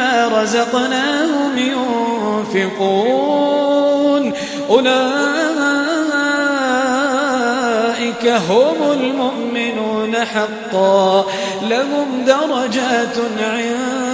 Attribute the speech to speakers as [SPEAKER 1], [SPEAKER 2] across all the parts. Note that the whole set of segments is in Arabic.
[SPEAKER 1] رزقناهم ينفقون. أولئك هم المؤمنون حقا. لهم درجات عند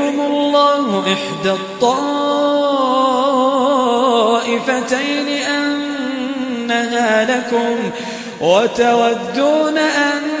[SPEAKER 1] يعدكم الله إحدى الطائفتين أنها لكم وتودون أن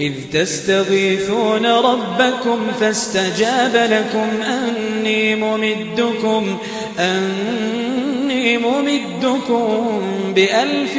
[SPEAKER 1] إذ تستغيثون ربكم فاستجاب لكم أني ممدكم أني ممدكم بألف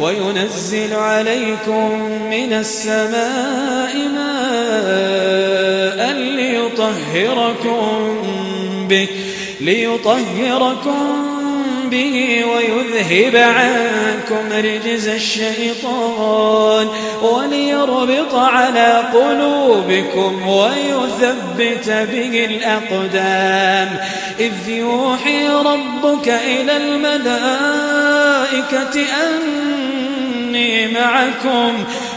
[SPEAKER 1] وينزل عليكم من السماء ماء ليطهركم به ليطهركم به ويذهب عنكم رجز الشيطان وليربط على قلوبكم ويثبت به الأقدام. إذ يوحي ربك إلى الملائكة أني معكم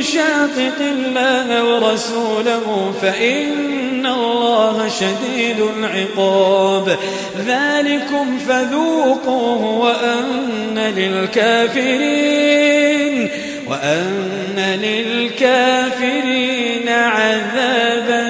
[SPEAKER 1] يشاقق الله ورسوله فإن الله شديد العقاب. ذلكم فذوقوه وأن للكافرين وأن للكافرين عذاب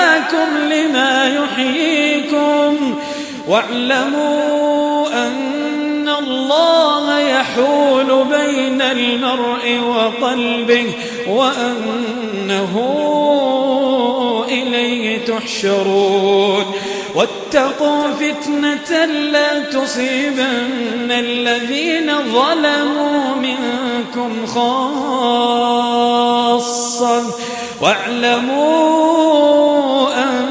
[SPEAKER 1] دعاكم لما يحييكم واعلموا أن الله يحول بين المرء وقلبه وأنه إليه تحشرون. واتقوا فتنة لا تصيبن الذين ظلموا منكم خاصة واعلموا أن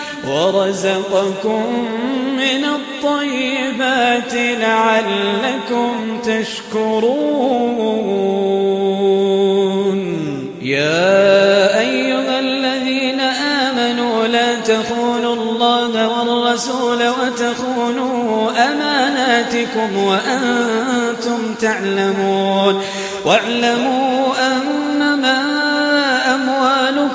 [SPEAKER 1] ورزقكم من الطيبات لعلكم تشكرون. يا أيها الذين آمنوا لا تخونوا الله والرسول وتخونوا أماناتكم وأنتم تعلمون. واعلموا أنما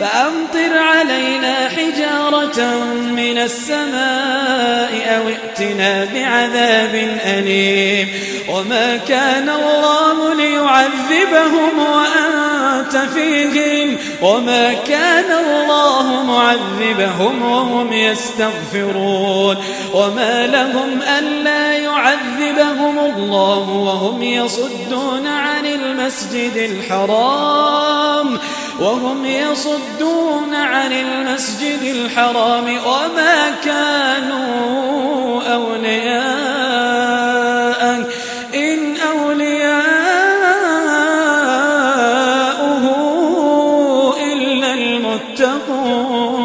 [SPEAKER 1] فأمطر علينا حجارة من السماء أو ائتنا بعذاب أليم. وما كان الله ليعذبهم وأنت فيهم. وما كان الله معذبهم وهم يستغفرون. وما لهم ألا يعذبهم الله وهم يصدون عن المسجد الحرام. وهم يصدون عن المسجد الحرام وما كانوا أولياء. إن أولياؤه إلا المتقون.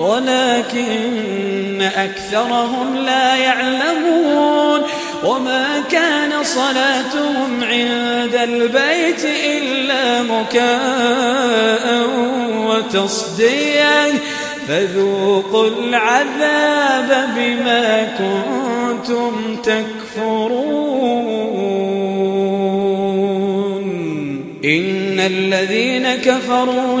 [SPEAKER 1] ولكن أكثرهم لا يعلمون. وما كان صلاتهم عند البيت إلا مكاء وتصديا فذوقوا العذاب بما كنتم تكفرون. إن الذين كفروا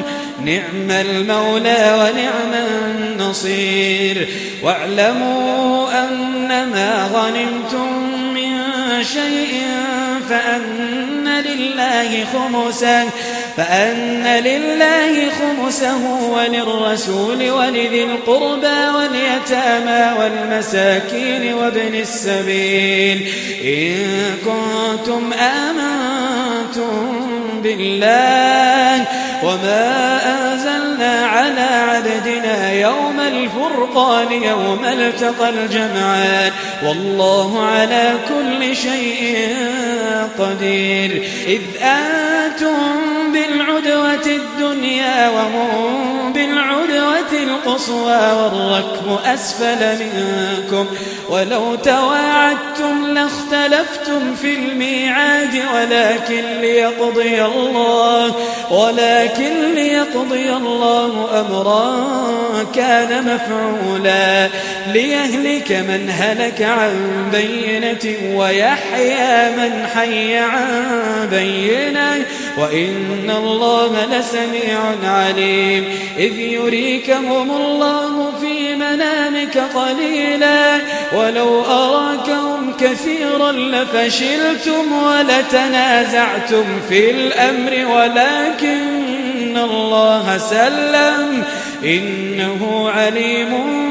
[SPEAKER 1] نعم المولى ونعم النصير. واعلموا أن ما غنمتم من شيء فأن لله خمسه فأن لله خمسه وللرسول ولذي القربى واليتامى والمساكين وابن السبيل. إن كنتم آمنتم بالله وما أنزلنا على عبدنا يوم الفرقان يوم التقى الجمعان والله على كل شيء قدير إذ أنتم بالعدوة الدنيا وهم بالعدوة القصوى والركب أسفل منكم ولو تواعدتم لاختلفتم في الميعاد ولكن ليقضي الله ولكن ليقضي الله أمرا كان مفعولا ليهلك من هلك عن بينة ويحيى من حي عن بينة وإن الله لسميع عليم. إذ يريكهم الله في منامك قليلا ولو أراكهم كثيرا لفشلتم ولتنازعتم في الأمر ولكن الله سلم إنه عليم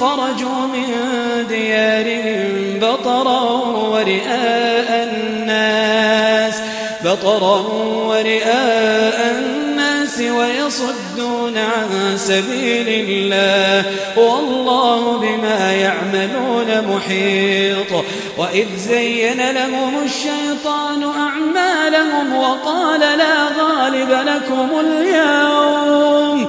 [SPEAKER 1] خرجوا من ديارهم بطرا ورئاء الناس بطرا ورئاء الناس ويصدون عن سبيل الله. والله بما يعملون محيط. وإذ زين لهم الشيطان أعمالهم وقال لا غالب لكم اليوم.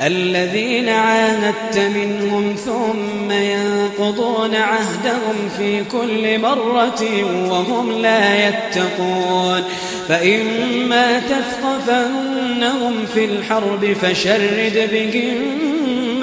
[SPEAKER 1] الذين عاهدت منهم ثم ينقضون عهدهم في كل مرة وهم لا يتقون. فإما تثقفنهم في الحرب فشرد بهم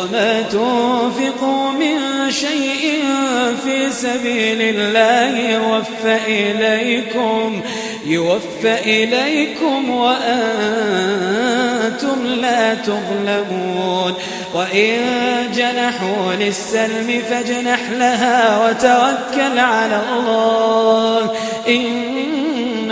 [SPEAKER 1] وما تنفقوا من شيء في سبيل الله يوفى إليكم يوفى إليكم وأنتم لا تظلمون. وإن جنحوا للسلم فاجنح لها وتوكل على الله.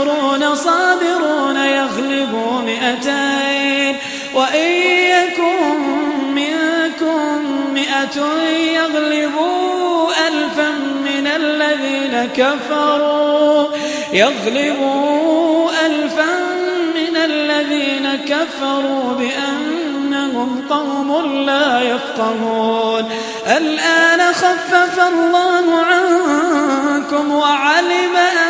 [SPEAKER 1] عشرون صابرون يغلبوا مئتين وإن يكن منكم مئة يغلبوا ألفا من الذين كفروا يغلبوا ألفا من الذين كفروا بأنهم قوم لا يفقهون الآن خفف الله عنكم وعلم أن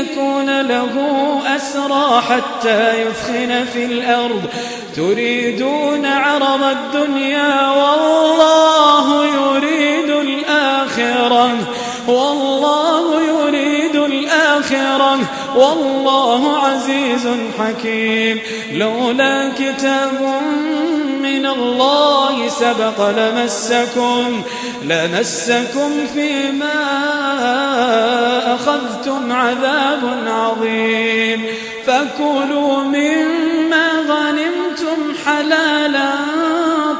[SPEAKER 1] يكون له أسرى حتى يثخن في الأرض. تريدون عرض الدنيا والله يريد الآخرة. والله يريد الآخرة. والله عزيز حكيم. لولا كتاب من الله سبق لمسكم لمسكم فيما أخذتم عذاب عظيم. فكلوا مما غنمتم حلالا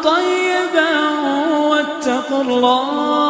[SPEAKER 1] طيبا واتقوا الله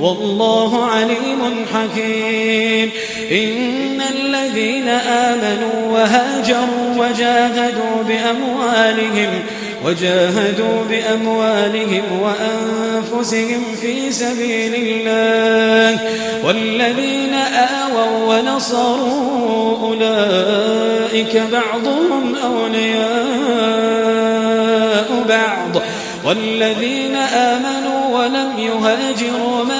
[SPEAKER 1] والله عليم حكيم. إن الذين آمنوا وهاجروا وجاهدوا بأموالهم وجاهدوا بأموالهم وأنفسهم في سبيل الله. والذين آووا ونصروا أولئك بعضهم أولياء بعض. والذين آمنوا ولم يهاجروا ما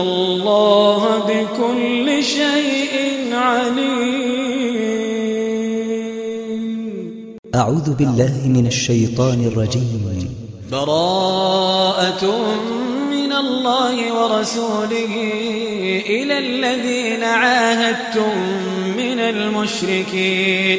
[SPEAKER 1] الله بكل شيء عليم.
[SPEAKER 2] أعوذ بالله من الشيطان الرجيم.
[SPEAKER 1] براءة من الله ورسوله إلى الذين عاهدتم من المشركين.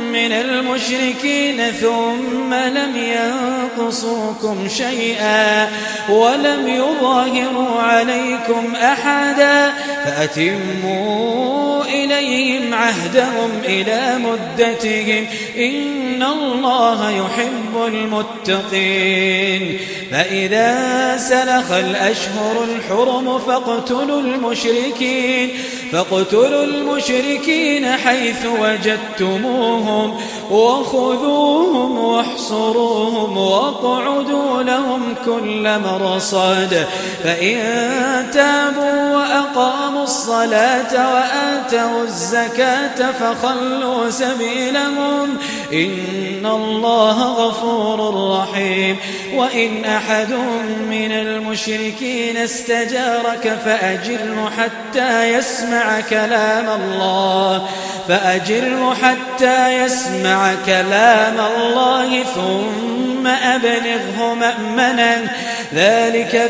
[SPEAKER 1] من المشركين ثم لم ينقصوكم شيئا ولم يظاهروا عليكم أحدا فأتموا إليهم عهدهم إلى مدتهم. إن الله يحب المتقين. فإذا سلخ الأشهر الحرم فاقتلوا المشركين. فاقتلوا المشركين حيث وجدتموهم. وخذوهم واحصروهم واقعدوا لهم كل مرصاد فإن تابوا وأقاموا الصلاة وآتوا الزكاة فخلوا سبيلهم. إن الله غفور رحيم. وإن أحد من المشركين استجارك فأجره حتى يسمع كلام الله. فأجره حتى يسمع كلام الله. ثم أبلغه مأمنا. ذلك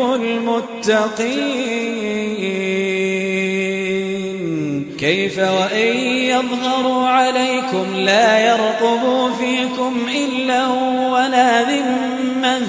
[SPEAKER 1] المتقين. كيف وإن يظهروا عليكم لا يرقبوا فيكم إلا ولا ذمة.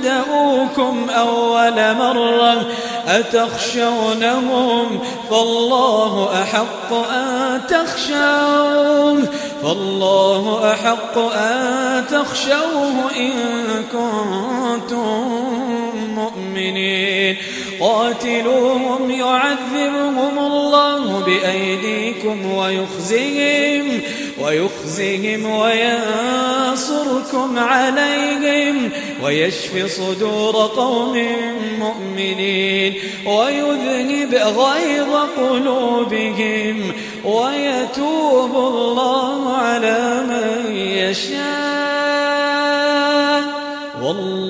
[SPEAKER 1] بدأوكم أول مرة أتخشونهم؟ فالله أحق أن تخشوه. فالله أحق أن تخشوه إن كنتم مؤمنين قاتلوهم يعذبهم الله بأيديكم ويخزيهم ويخزيهم وينصركم عليهم ويشف صدور قوم مؤمنين ويذنب غيظ قلوبهم ويتوب الله على من يشاء. والله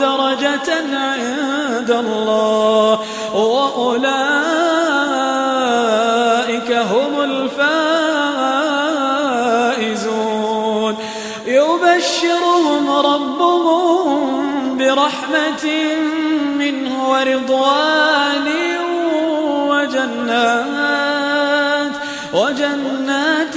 [SPEAKER 1] درجة عند الله وأولئك هم الفائزون. يبشرهم ربهم برحمة منه ورضوان وجنات وجنات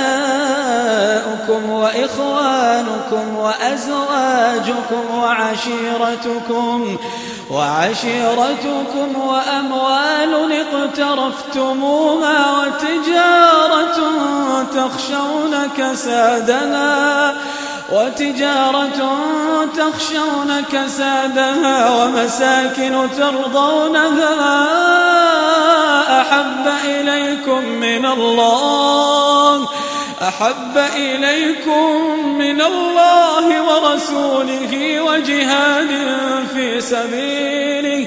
[SPEAKER 1] وأبناؤكم وإخوانكم وأزواجكم وعشيرتكم وعشيرتكم وأموال اقترفتموها وتجارة تخشون كسادها وتجارة تخشون كسادها ومساكن ترضونها أحب إليكم من الله أحب إليكم من الله ورسوله وجهاد في سبيله.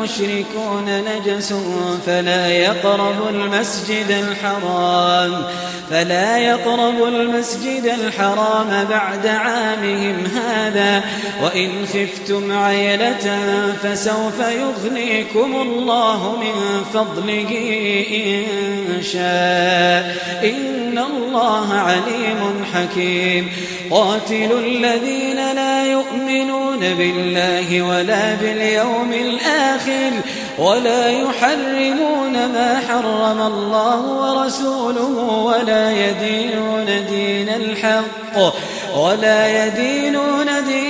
[SPEAKER 1] المشركون نجس فلا يقربوا المسجد الحرام فلا يقربوا المسجد الحرام بعد عامهم هذا. وإن خفتم عيلة فسوف يغنيكم الله من فضله إن شاء. إن الله عليم حكيم. قاتلوا الذين لا يؤمنون بالله ولا باليوم الآخر ولا يحرمون ما حرم الله ورسوله ولا يدينون دين الحق ولا يدينون دين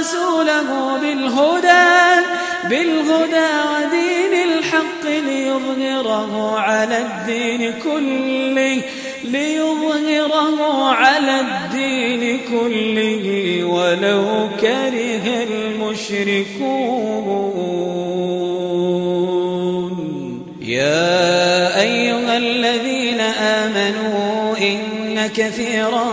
[SPEAKER 1] أرسل رسوله بالهدى بالهدى ودين الحق ليظهره على الدين كله ليظهره على الدين كله. ولو كره المشركون. يا أيها الذين آمنوا إن كثيرا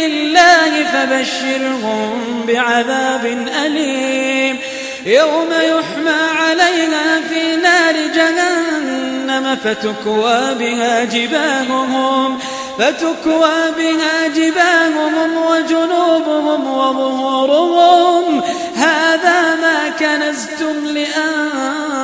[SPEAKER 1] فبشرهم بعذاب أليم. يوم يحمى عليها في نار جهنم فتكوى بها جباههم فتكوى بها جباههم وجنوبهم وظهورهم. هذا ما كنزتم لأنفسكم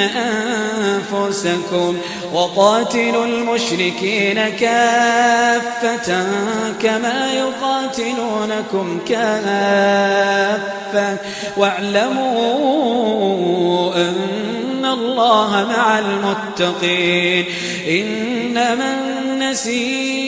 [SPEAKER 1] أنفسكم وقاتلوا المشركين كافة كما يقاتلونكم كافة. واعلموا أن الله مع المتقين. إنما النسيء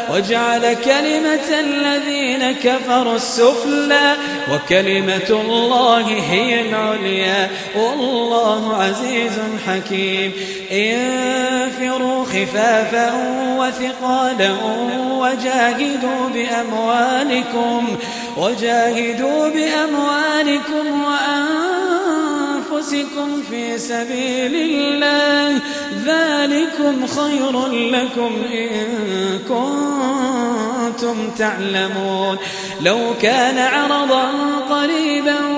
[SPEAKER 1] وجعل كلمة الذين كفروا السفلى وكلمة الله هي العليا والله عزيز حكيم. انفروا خفافا وثقالا وجاهدوا بأموالكم وجاهدوا بأموالكم وأنفسكم في سبيل الله. ذلكم خير لكم إن كنتم تعلمون. لو كان عرضا قريبا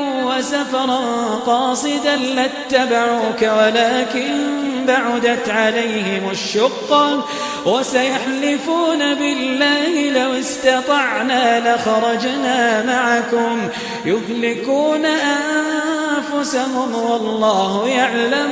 [SPEAKER 1] وسفرا قاصدا لاتبعوك ولكن بعدت عليهم الشقة وسيحلفون بالله لو استطعنا لخرجنا معكم. يهلكون أنفسهم والله يعلم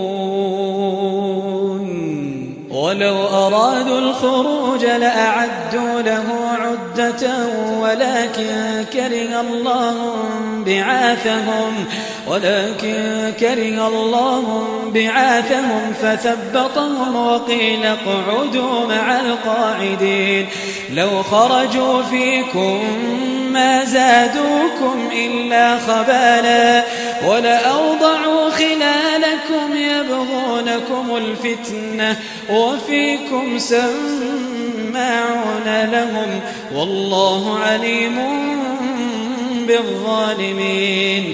[SPEAKER 1] ولو أرادوا الخروج لأعدوا له عدة ولكن كره الله بعاثهم ولكن كره الله بعاثهم فثبطهم وقيل اقعدوا مع القاعدين. لو خرجوا فيكم ما زادوكم إلا خبالا ولأوضعوا خلالكم وفيكم سماعون لهم والله عليم بالظالمين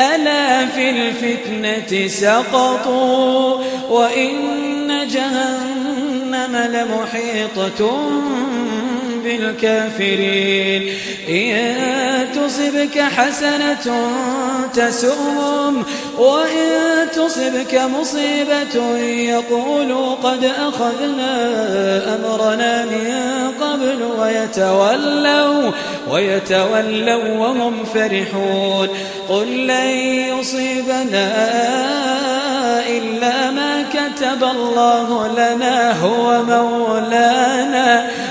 [SPEAKER 1] ألا في الفتنة سقطوا وإن جهنم لمحيطة بالكافرين إن تصبك حسنة تسؤهم وإن تصبك مصيبة يقولوا قد أخذنا أمرنا من قبل ويتولوا ويتولوا وهم فرحون. قل لن يصيبنا إلا ما كتب الله لنا هو مولانا.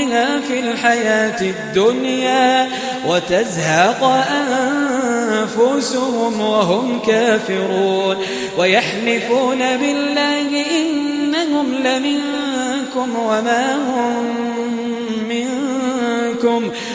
[SPEAKER 1] بها في الحياة الدنيا وتزهق أنفسهم وهم كافرون ويحلفون بالله إنهم لمنكم وما هم منكم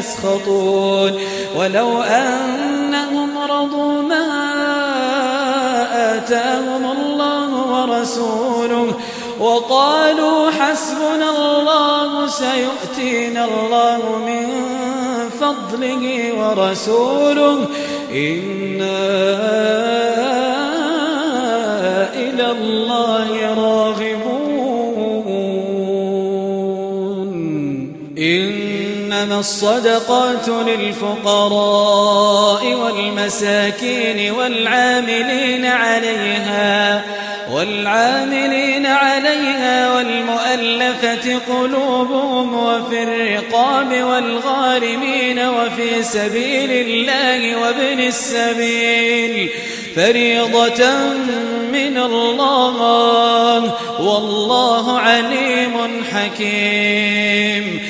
[SPEAKER 1] يسخطون. ولو أنهم رضوا ما آتاهم الله ورسوله وقالوا حسبنا الله سيؤتينا الله من فضله ورسوله إنا إلى الله راغبون إنما الصدقات للفقراء والمساكين والعاملين عليها والعاملين عليها والمؤلفة قلوبهم وفي الرقاب والغارمين وفي سبيل الله وابن السبيل فريضة من الله والله عليم حكيم.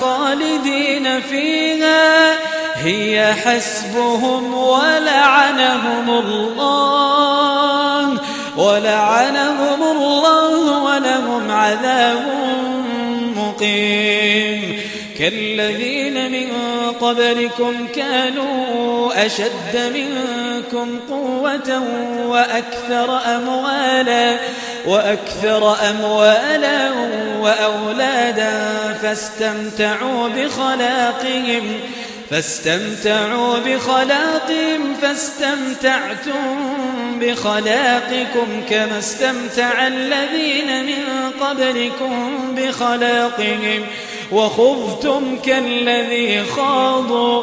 [SPEAKER 1] خالدين فيها. هي حسبهم ولعنهم الله. ولعنهم الله ولهم عذاب مقيم. كالذين من قبلكم كانوا أشد منكم قوة وأكثر أموالا وأكثر أموالا وأولادا فاستمتعوا بخلاقهم فاستمتعوا بخلاقهم فاستمتعتم بخلاقكم كما استمتع الذين من قبلكم بخلاقهم. وخذتم كالذي خاضوا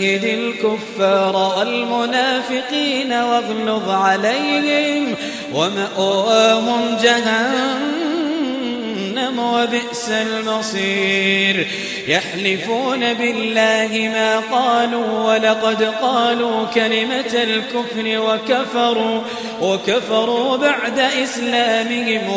[SPEAKER 1] جاهد الكفار والمنافقين واغلظ عليهم ومأواهم جهنم وبئس المصير. يحلفون بالله ما قالوا ولقد قالوا كلمة الكفر وكفروا وكفروا بعد إسلامهم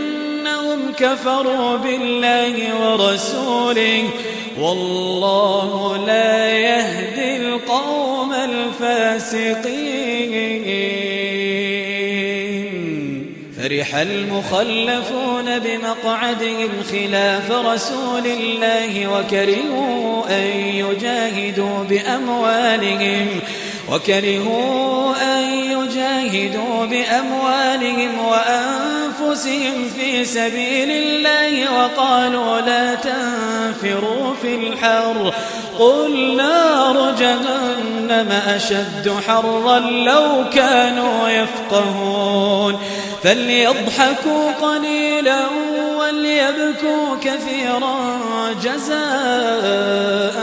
[SPEAKER 1] بأنهم كفروا بالله ورسوله والله لا يهدي القوم الفاسقين. فرح المخلفون بمقعدهم خلاف رسول الله وكرهوا أن يجاهدوا بأموالهم وكرهوا أن يجاهدوا بأموالهم وأنفسهم في سبيل الله وقالوا لا تنفروا في الحر. قل نار جهنم أشد حرا لو كانوا يفقهون. فليضحكوا قليلا وليبكوا كثيرا جزاء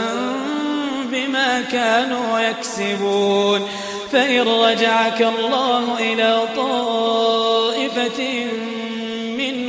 [SPEAKER 1] بما كانوا يكسبون. فإن رجعك الله إلى طائفة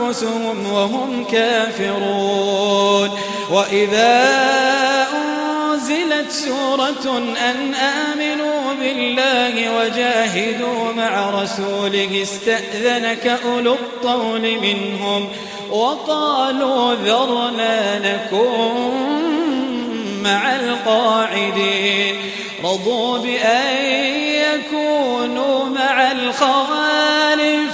[SPEAKER 1] وهم كافرون. وإذا أنزلت سورة أن آمنوا بالله وجاهدوا مع رسوله استأذنك أولو الطول منهم وقالوا ذرنا نكن مع القاعدين. رضوا بأن يكونوا مع الخوالف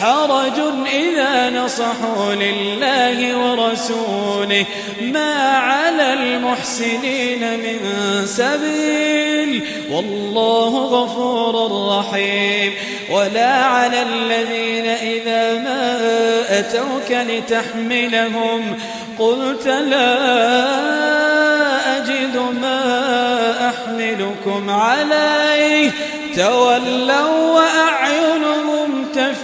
[SPEAKER 1] حرج إذا نصحوا لله ورسوله ما على المحسنين من سبيل والله غفور رحيم. ولا على الذين إذا ما أتوك لتحملهم قلت لا أجد ما أحملكم عليه. تولوا وأعينهم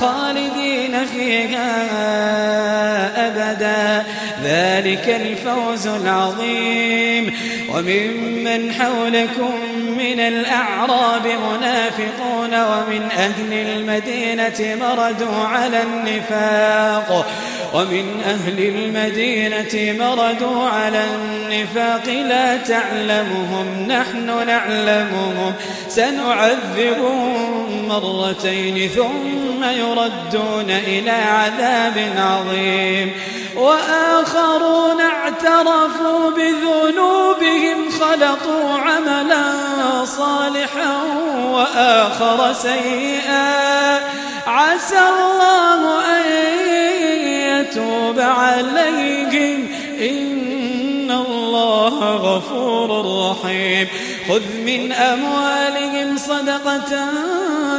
[SPEAKER 1] خالدين فيها أبدا. ذلك الفوز العظيم. وممن حولكم من الأعراب منافقون ومن أهل المدينة مردوا على النفاق. ومن أهل المدينة مردوا على النفاق. لا تعلمهم نحن نعلمهم. سنعذبهم مرتين ثم يردون إلى عذاب عظيم. وآخرون اعترفوا بذنوبهم خلطوا عملا صالحا وآخر سيئا. عسى الله أن يتوب عليهم. إن الله غفور رحيم. خذ من أموالهم صدقة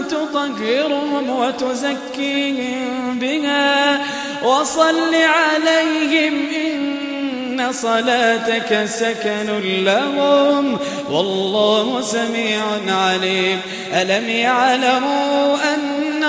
[SPEAKER 1] تطهرهم وتزكيهم بها. وصل عليهم إن صلاتك سكن لهم. والله سميع عليم. ألم يعلموا أن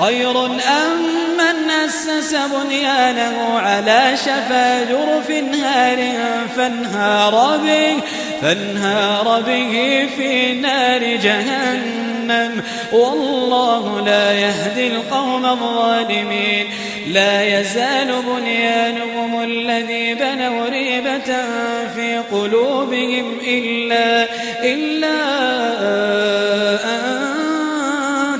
[SPEAKER 1] خير أم من أسس بنيانه على شفا جرف هار فانهار به فانهار به في نار جهنم. والله لا يهدي القوم الظالمين. لا يزال بنيانهم الذي بنوا ريبة في قلوبهم إلا إلا أن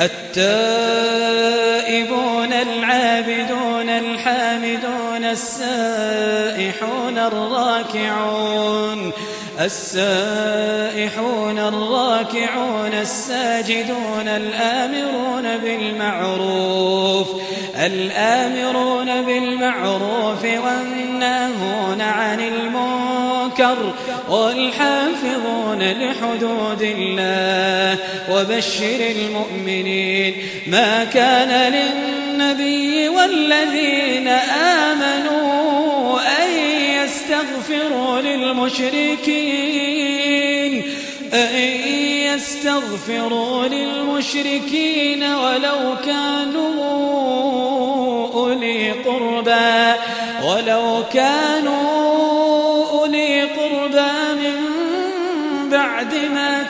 [SPEAKER 1] التائبون العابدون الحامدون السائحون الراكعون السائحون الراكعون الساجدون الآمرون بالمعروف الآمرون بالمعروف والناهون عن المنكر والحافظون لحدود الله وبشر المؤمنين ما كان للنبي والذين آمنوا أن يستغفروا للمشركين أن يستغفروا للمشركين ولو كانوا أولي قربى ولو كانوا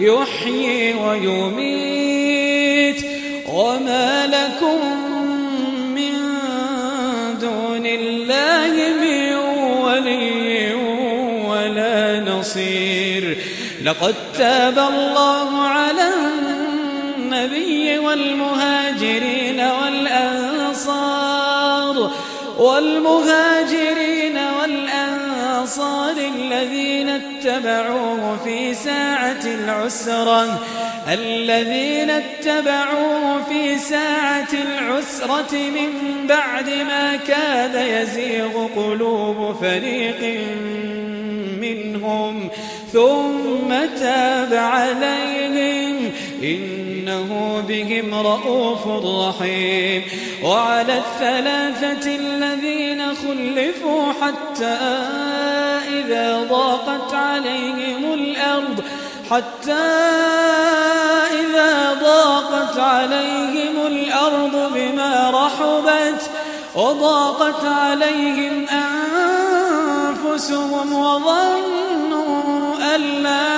[SPEAKER 1] يحيي ويميت. وما لكم من دون الله ولا نصير. لقد تاب الله على النبي والمهاجرين والأنصار. والمهاجرين والأنصار. الذين اتبعوه في ساعة العسرة الذين اتبعوه في ساعة العسرة من بعد ما كاد يزيغ قلوب فريق منهم ثم تاب عليهم. إنه بهم رؤوف رحيم. وعلى الثلاثة الذين خلفوا حتى إذا ضاقت عليهم الأرض حتى إذا ضاقت عليهم الأرض بما رحبت وضاقت عليهم أنفسهم وظنوا أن لا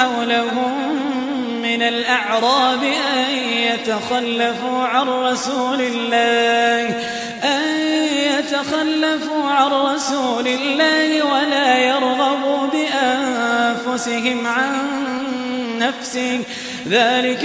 [SPEAKER 1] حولهم من الأعراب أن يتخلفوا عن رسول الله أن يتخلفوا عن رسول الله ولا يرغبوا بأنفسهم عن نفسه ذلك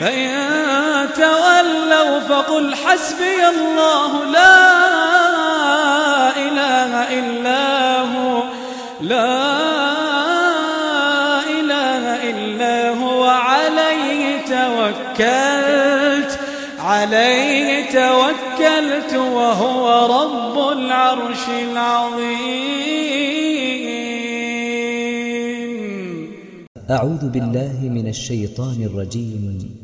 [SPEAKER 1] فإن تولوا فقل حسبي الله لا إله إلا هو لا إله إلا هو عليه توكلت عليه توكلت وهو رب العرش العظيم.
[SPEAKER 2] أعوذ بالله من الشيطان الرجيم.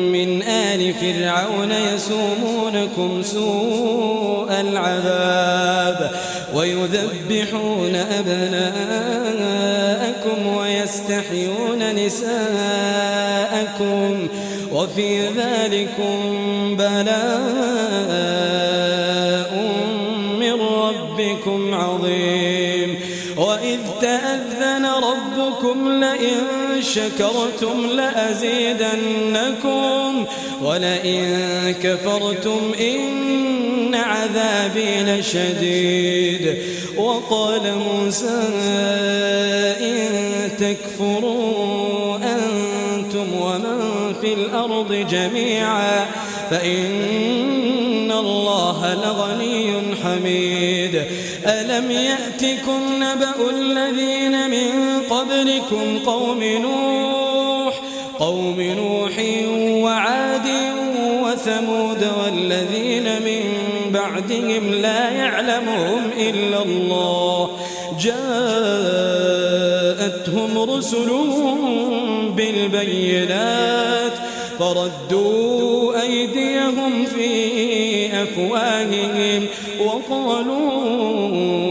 [SPEAKER 1] فرعون يسومونكم سوء العذاب ويذبحون أبناءكم ويستحيون نساءكم وفي ذلكم بلاء من ربكم عظيم وإذ تأذن ربكم لئن شكرتم لأزيدنكم ولئن كفرتم إن عذابي لشديد. وقال موسى إن تكفروا أنتم ومن في الأرض جميعا فإن الله لغني حميد. ألم يأتكم نبأ الذين من قبلكم قوم نوح قوم نوح وعاد وثمود والذين من بعدهم لا يعلمهم إلا الله. جاءتهم رسلهم بالبينات فردوا أيديهم في أفواههم وقالوا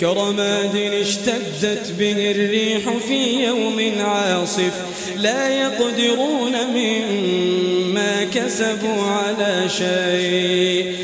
[SPEAKER 1] كرماد اشتدت به الريح في يوم عاصف. لا يقدرون مما كسبوا على شيء.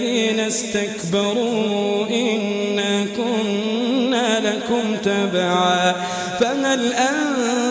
[SPEAKER 1] استكبروا إنا كنا لكم تبعا فهل أنتم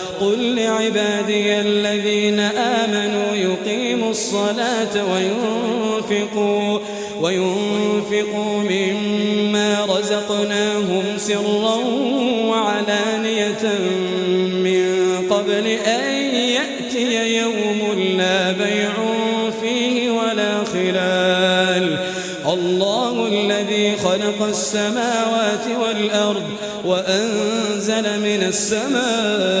[SPEAKER 1] قل لعبادي الذين آمنوا يقيموا الصلاة وينفقوا وينفقوا مما رزقناهم سرا وعلانية من قبل أن يأتي يوم لا بيع فيه ولا خلال. الله الذي خلق السماوات والأرض وأنزل من السماء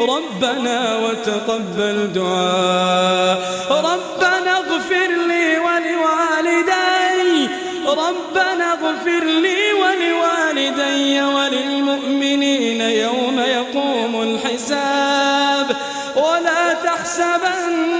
[SPEAKER 1] ربنا وتقبل دعاء. ربنا اغفر لي ولوالدي. ربنا اغفر لي ولوالدي وللمؤمنين يوم يقوم الحساب. ولا تحسبن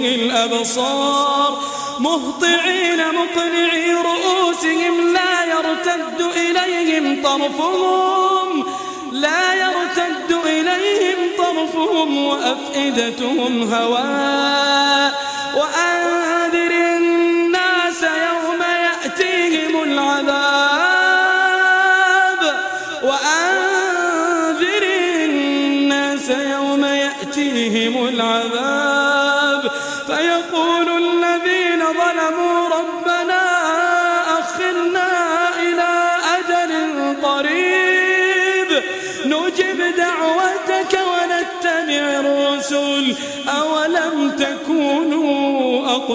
[SPEAKER 1] فيه الأبصار مهطعين مقنعي رؤوسهم لا يرتد إليهم طرفهم لا يرتد إليهم طرفهم وأفئدتهم هواء وأنذر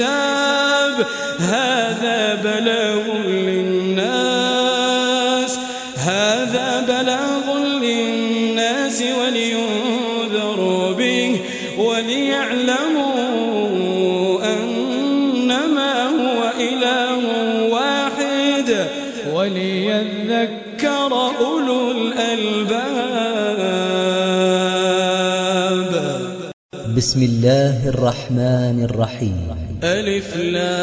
[SPEAKER 1] الحساب هذا بلاغ للناس.
[SPEAKER 2] بسم الله الرحمن الرحيم.
[SPEAKER 1] ألف لام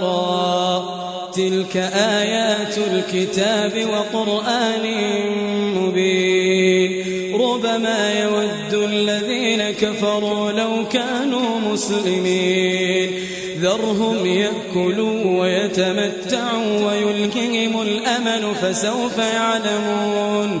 [SPEAKER 1] را. تلك آيات الكتاب وقرآن مبين. ربما يود الذين كفروا لو كانوا مسلمين. ذرهم يأكلوا ويتمتعوا ويلكهم الأمل فسوف يعلمون.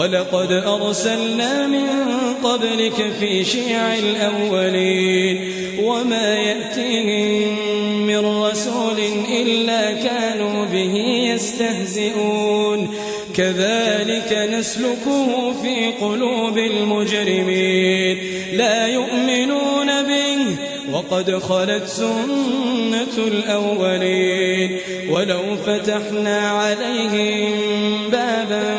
[SPEAKER 1] ولقد أرسلنا من قبلك في شيع الأولين وما يأتيهم من رسول إلا كانوا به يستهزئون. كذلك نسلكه في قلوب المجرمين. لا يؤمنون به وقد خلت سنة الأولين. ولو فتحنا عليهم بابا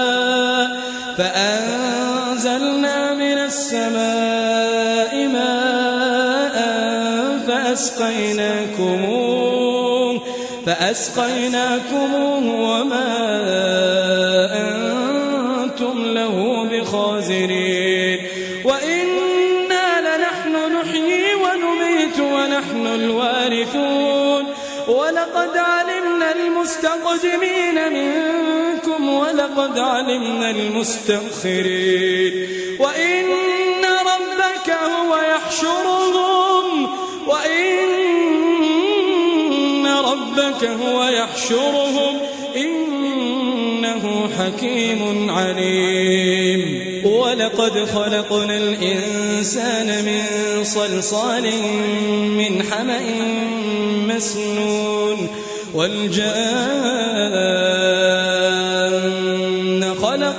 [SPEAKER 1] فأنزلنا من السماء ماء فأسقيناكموه فأسقيناكموه وما أنتم له بخازرين وإنا لنحن نحيي ونميت ونحن الوارثون. ولقد علمنا المستقدمين منكم ولقد علمنا المستأخرين. وإن ربك هو يحشرهم. وإن ربك هو يحشرهم. إنه حكيم عليم. ولقد خلقنا الإنسان من صلصال من حمأ مسنون. والجان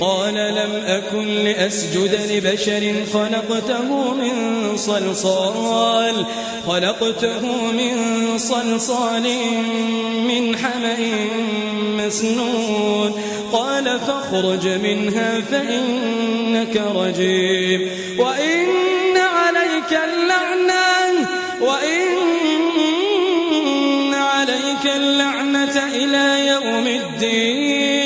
[SPEAKER 1] قال لم أكن لأسجد لبشر خلقته من صلصال خلقته من صلصال من حمأ مسنون. قال فاخرج منها فإنك رجيم. وإن عليك اللعنة وإن عليك اللعنة إلى يوم الدين.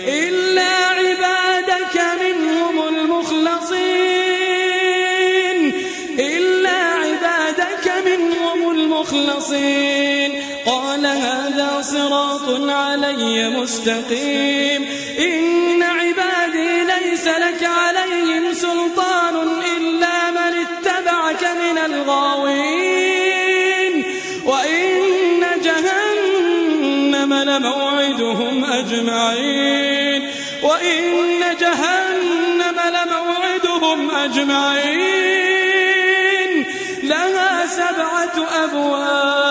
[SPEAKER 1] علي مستقيم. إن عبادي ليس لك عليهم سلطان إلا من اتبعك من الغاوين. وإن جهنم لموعدهم أجمعين. وإن جهنم لموعدهم أجمعين. لها سبعة أبواب.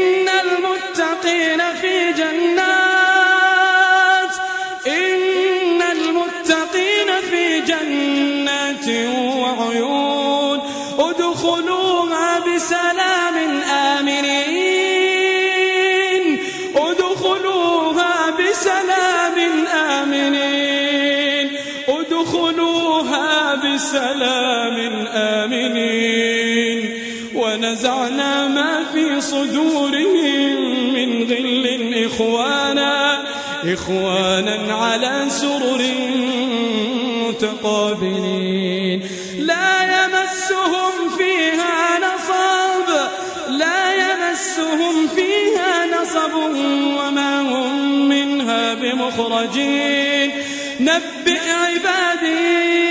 [SPEAKER 1] بسلام آمنين. ونزعنا ما في صدورهم من غل إخوانا إخوانا على سرر متقابلين. لا يمسهم فيها نصب لا يمسهم فيها نصب وما هم منها بمخرجين. نبئ عبادي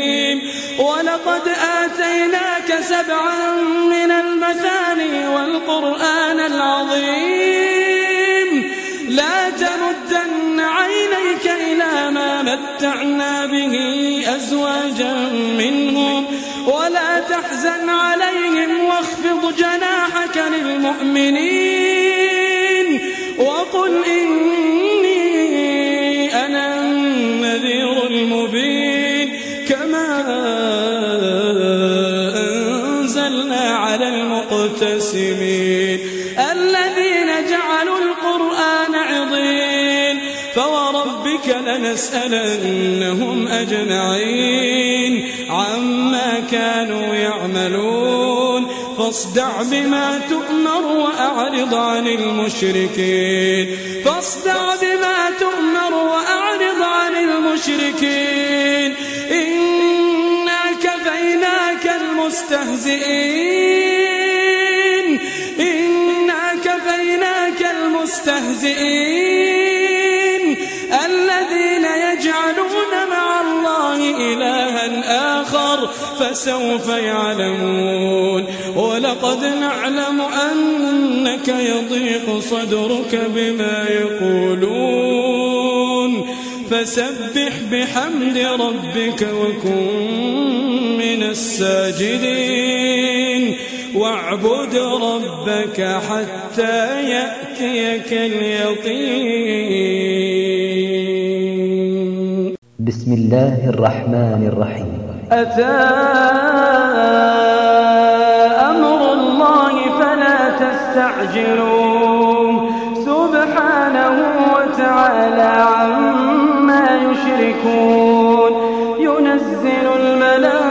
[SPEAKER 1] ولقد آتيناك سبعا من المثاني والقرآن العظيم. لا تمدن عينيك إلى ما متعنا به أزواجا منهم ولا تحزن عليهم واخفض جناحك للمؤمنين. وقل إني لنسألنهم أجمعين عما كانوا يعملون. فاصدع بما تؤمر وأعرض عن المشركين. فاصدع بما تؤمر وأعرض عن المشركين. إنا كفيناك المستهزئين. إنا كفيناك المستهزئين. فسوف يعلمون. ولقد نعلم أنك يضيق صدرك بما يقولون. فسبح بحمد ربك وكن من الساجدين. واعبد ربك حتى يأتيك اليقين.
[SPEAKER 2] بسم الله الرحمن الرحيم.
[SPEAKER 3] أتى أمر الله فلا تستعجلوه. سبحانه وتعالى عما يشركون. ينزل الملائكة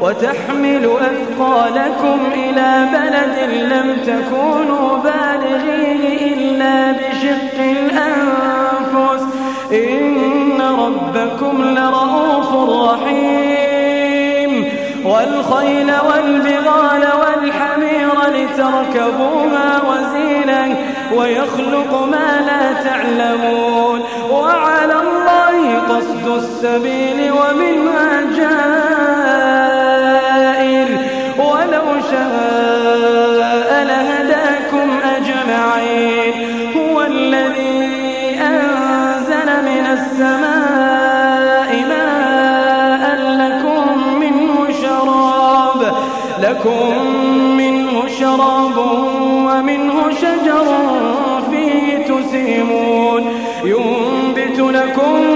[SPEAKER 3] وتحمل أثقالكم إلى بلد لم تكونوا بالغيه إلا بشق الأنفس. إن ربكم لرؤوف رحيم. والخيل والبغال
[SPEAKER 1] والحمير لتركبوها وزينة ويخلق ما لا تعلمون. وعلى الله قصد السبيل ومنها جائر شاء لهداكم أجمعين. هو الذي أنزل من السماء ماء لكم منه شراب. لكم منه شراب ومنه شجر فيه تسيمون. ينبت لكم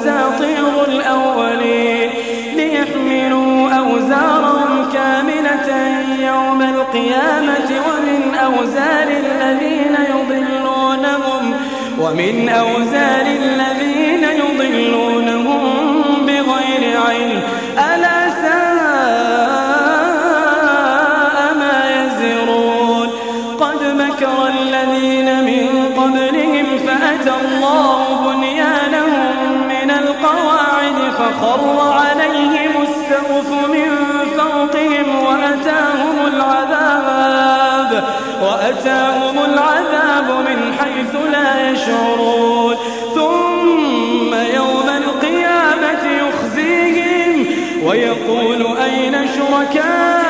[SPEAKER 1] أساطير الأولين ليحملوا أوزارهم كاملة يوم القيامة ومن أوزار الذين يضلونهم ومن أوزار الذين يضلونهم فخر عليهم السقف من فوقهم وأتاهم العذاب وأتاهم العذاب من حيث لا يشعرون. ثم يوم القيامة يخزيهم ويقول أين شركائي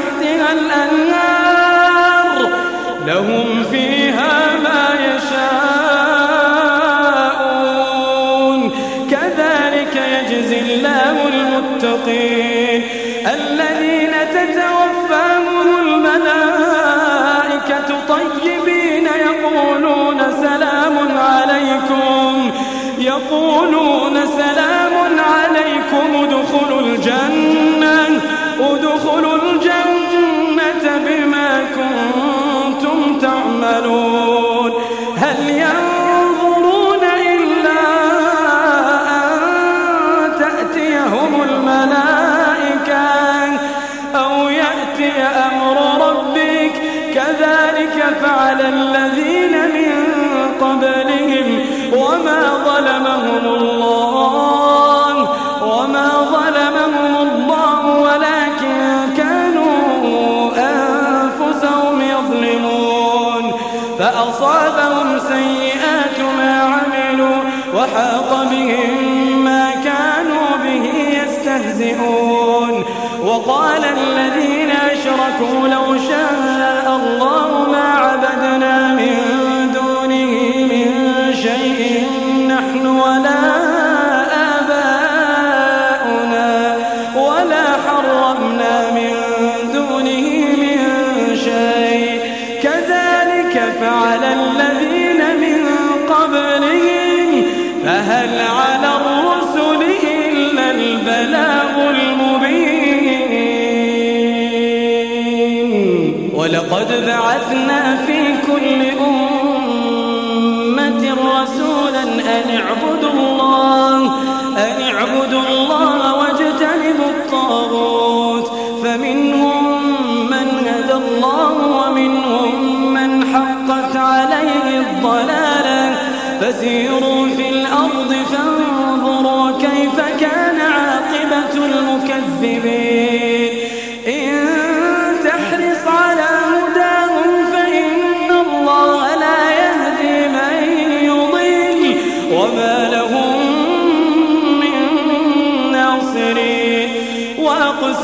[SPEAKER 1] تحتها الأنهار. لهم فيها ما يشاءون. كذلك يجزي الله المتقين. الذين تتوفاهم الملائكة طيبين يقولون سلام عليكم. يقولون سلام عليكم. ادخلوا الجنة. ادخلوا الجنة. تعملون لو شاء ولقد بعثنا في كل أمة رسولا أن اعبدوا الله أن اعبدوا الله واجتنبوا الطاغوت. فمنهم من هدى الله ومنهم من حقت عليه الضلالة. فسيروا في الأرض فانظروا كيف كان عاقبة المكذبين.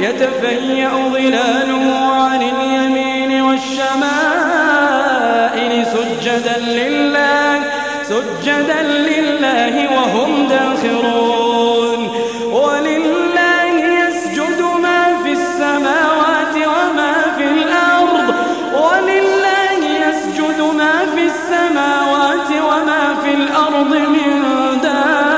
[SPEAKER 1] يتفيأ ظلاله عن اليمين والشمائل سجدا لله سجدا لله وهم داخرون. ولله يسجد ما في السماوات وما في الأرض ولله يسجد ما في السماوات وما في الأرض من دابة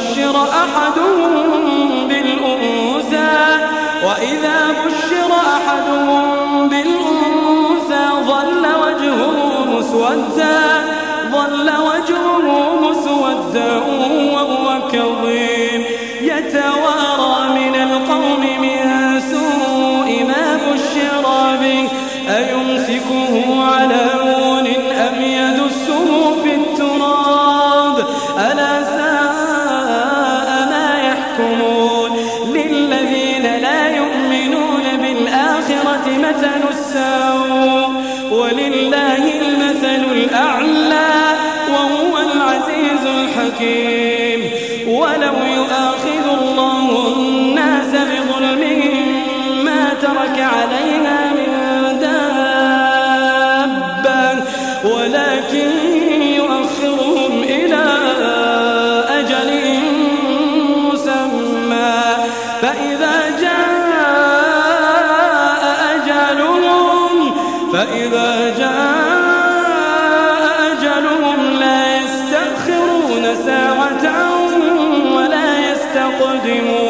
[SPEAKER 1] بشر أحدهم بالأنثى وإذا بشر أحدهم بالأنثى ظل وجهه مسودا ظل وجهه مسودا. ترك عليها من دابة ولكن يؤخرهم إلى أجل مسمى. فإذا جاء أجلهم فإذا جاء أجلهم لا يستأخرون ساعة ولا يستقدمون.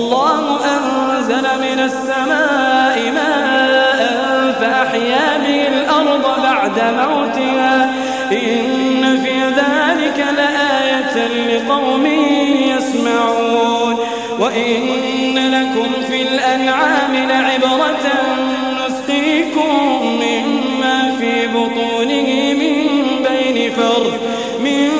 [SPEAKER 1] والله أنزل من السماء ماء فأحيا به الأرض بعد موتها. إن في ذلك لآية لقوم يسمعون. وإن لكم في الأنعام لعبرة نسقيكم مما في بطونه من بين فرث من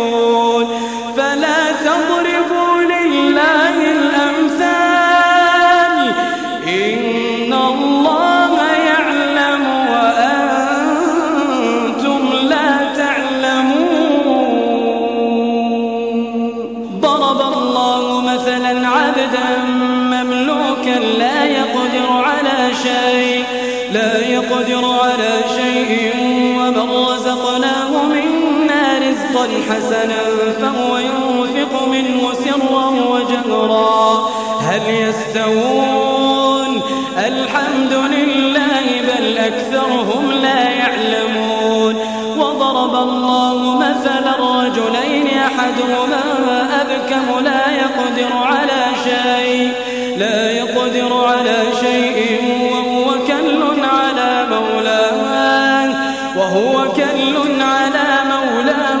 [SPEAKER 1] حسنا فهو ينفق منه سرا وجهرا. هل يستوون؟ الحمد لله بل أكثرهم لا يعلمون. وضرب الله مثلا رجلين أحدهما أبكم لا يقدر على شيء لا يقدر على شيء وهو كل على مولاه وهو كل على مولاه.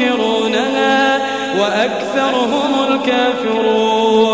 [SPEAKER 1] ينكرونها وأكثرهم الكافرون.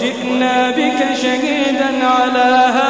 [SPEAKER 1] وجئنا بك شهيدا على هؤلاء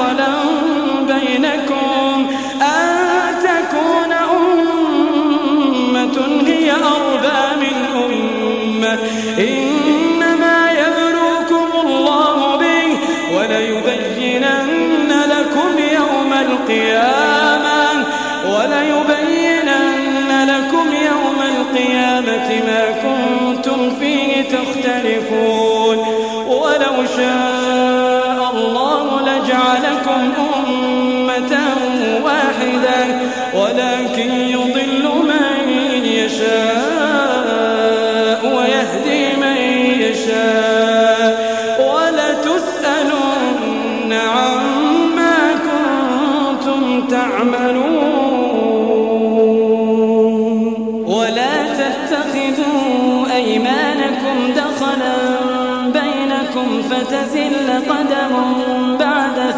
[SPEAKER 1] دخلا بينكم أن تكون أمة هي أربى من أمة. إنما يبلوكم الله به وليبينن لكم يوم القيامة وليبينن لكم يوم القيامة ما كنتم فيه تختلفون. ولو شاء لجعلكم أمة واحدة ولكن يضل من يشاء ويهدي من يشاء. ولتسألن عما كنتم تعملون. ولا تتخذوا أيمانكم دخلا بينكم فتزل قدم بعد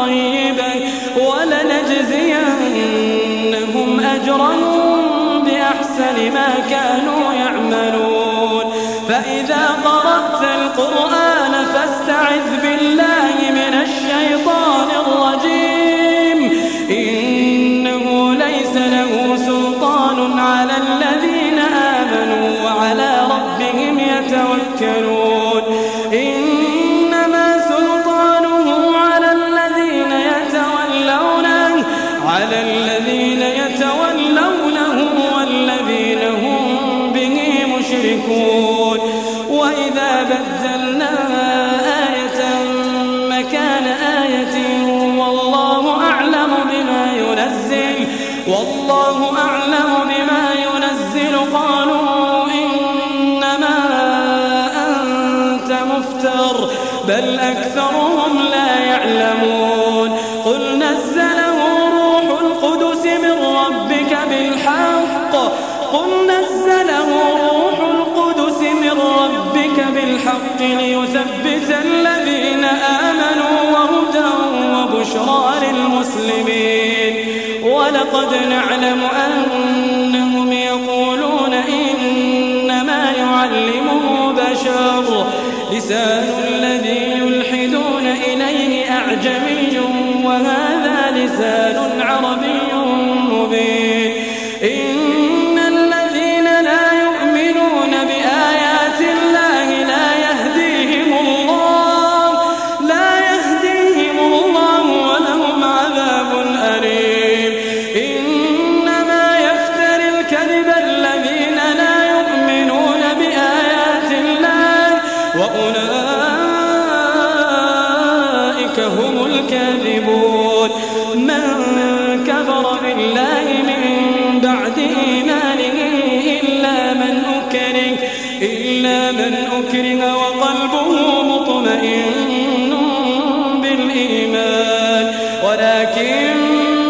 [SPEAKER 1] طيبة ولنجزينهم أجرهم بأحسن ما كانوا يعملون. فإذا قرأت القرآن فاستعذ بالله ليثبت الذين آمنوا وهدى وبشرى للمسلمين. ولقد نعلم أنهم يقولون إنما يعلمه بشر. لسان ولكن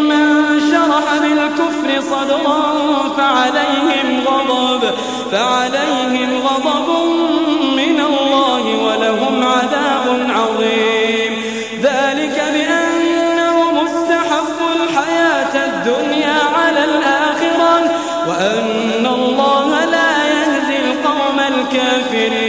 [SPEAKER 1] من شرح بالكفر صدرا فعليهم غضب فعليهم غضب من الله ولهم عذاب عظيم. ذلك بأنه مستحب الحياة الدنيا على الآخرة وأن الله لا يهدي القوم الكافرين.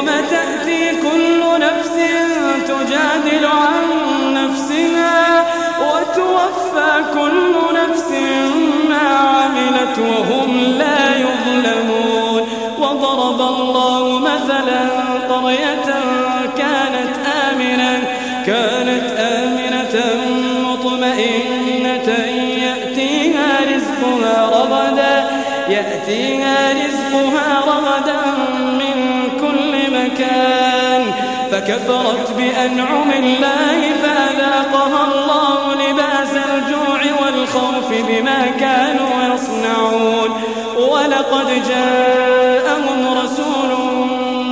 [SPEAKER 1] وتوفى كل نفس ما عملت وهم لا يظلمون. وضرب الله مثلا قرية كانت آمنة كانت آمنة مطمئنة يأتيها رزقها رغدا يأتيها رزقها رغدا من كل مكان. فكفرت بأنعم الله فأذاقها الله. والخوف بما كانوا يصنعون. ولقد جاءهم رسول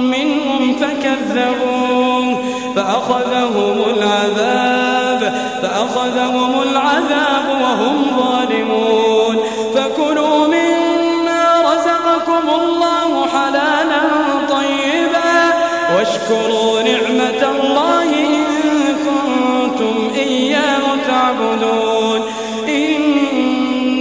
[SPEAKER 1] منهم فكذبوه فأخذهم العذاب فأخذهم العذاب وهم ظالمون. فكلوا مما رزقكم الله حلالا طيبا واشكروا نعمة الله إن كنتم إياه تعبدون.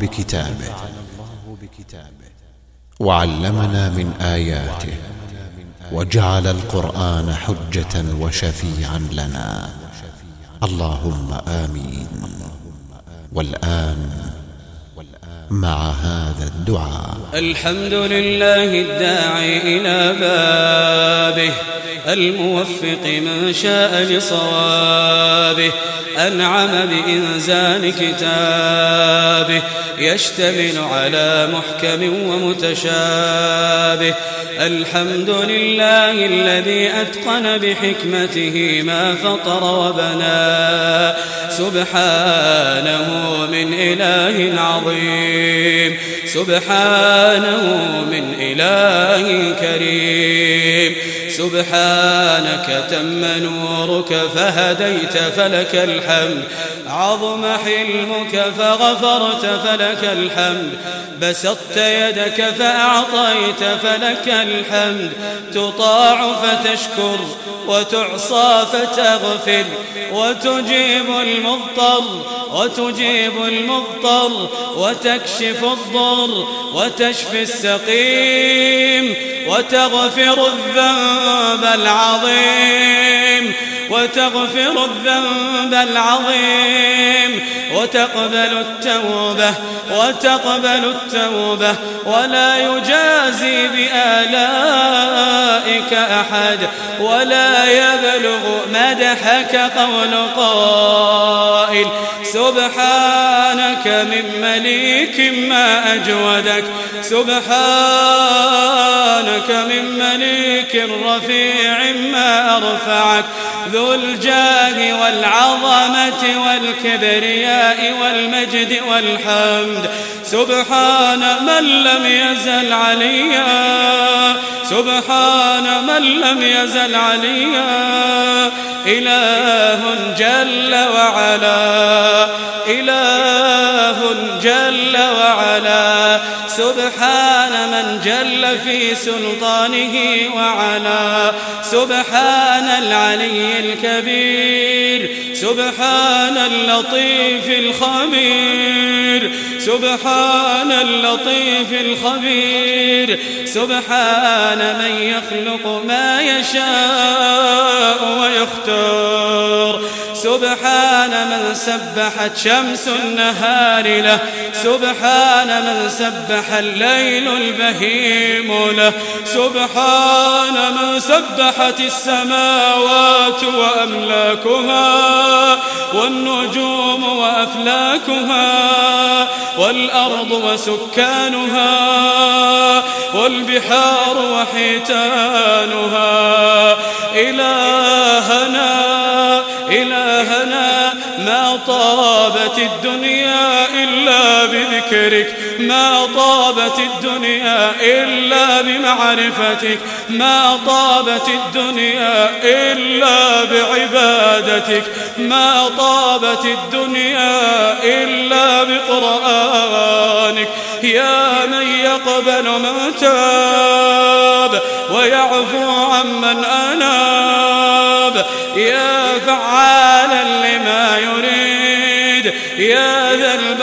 [SPEAKER 4] بكتابه. وعلمنا من آياته وجعل القرآن حجة وشفيعا لنا. اللهم آمين. والآن مع هذا الدعاء.
[SPEAKER 1] الحمد لله الداعي إلى بابه. الموفق من شاء لصوابه أنعم بإنزال كتابه يشتمل على محكم ومتشابه. الحمد لله الذي أتقن بحكمته ما فطر وبنى. سبحانه من إله عظيم. سبحانه من إله كريم. سبحانك تم نورك فهديت فلك الحمد. عظم حلمك فغفرت فلك الحمد. بسطت يدك فأعطيت فلك الحمد. تطاع فتشكر وتعصى فتغفر. وتجيب المضطر وتجيب المضطر. وتكشف الضر وتشفي السقيم. وتغفر الذنب. العظيم. وتغفر الذنب العظيم وتقبل التوبة وتقبل التوبة ولا يجازي بآلائك أحد ولا يبلغ مدحك قول قائل سبحانك من مليك ما أجودك سبحانك من مليك رفيع ما أرفعك ذو الجاه والعظمة والكبرياء والمجد والحمد. سبحان من لم يزل عليا. سبحان من لم يزل عليا. إله جل وعلا. إله جل وعلا. سبحان في سلطانه وعلا سبحان العلي الكبير سبحان اللطيف الخبير سبحان اللطيف الخبير سبحان من يخلق ما يشاء ويختار. سبحان من سبحت شمس النهار له سبحان من سبح الليل البهيم له سبحان من سبحت السماوات وأملاكها والنجوم وأفلاكها والأرض وسكانها والبحار وحيتانها. إلهنا طابت الدنيا إلا بذكرك ما طابت الدنيا إلا بمعرفتك ما طابت الدنيا إلا بعبادتك ما طابت الدنيا إلا بقرآنك. يا من يقبل من تاب ويعفو عمن أناب يا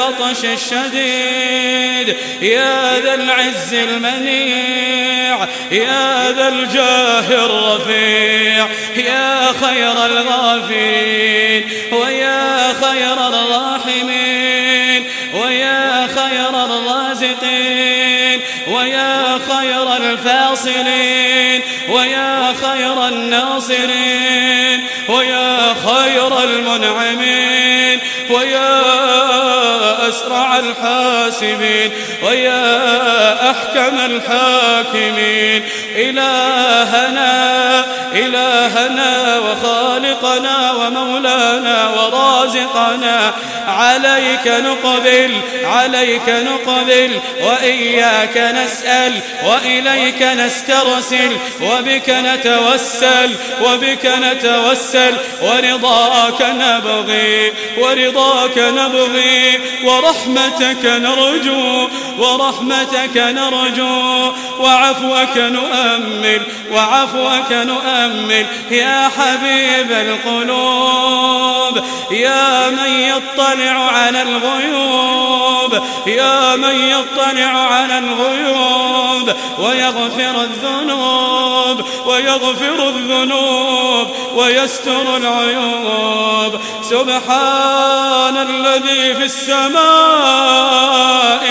[SPEAKER 1] ذا البطش الشديد. يا ذا العز المنيع يا ذا الجاه الرفيع يا خير الغافرين ويا خير الراحمين ويا خير الرازقين ويا خير الفاصلين ويا خير الناصرين ويا خير المنعمين ويا أسرع الحاسبين ويا أحكم الحاكمين. إلهنا إلهنا وخالقنا ومولانا ورازقنا. عليك نقبل عليك نقبل وإياك نسأل وإليك نسترسل وبك نتوسل وبك نتوسل ورضاك نبغي ورضاك نبغي ورحمتك نرجو ورحمتك نرجو وعفوك نؤمل وعفوك نؤمل يا حبيب القلوب يا من يطلع على الغيوب يا من يطلع على الغيوب ويغفر الذنوب ويغفر الذنوب ويستر العيوب. سبحان الذي في السماء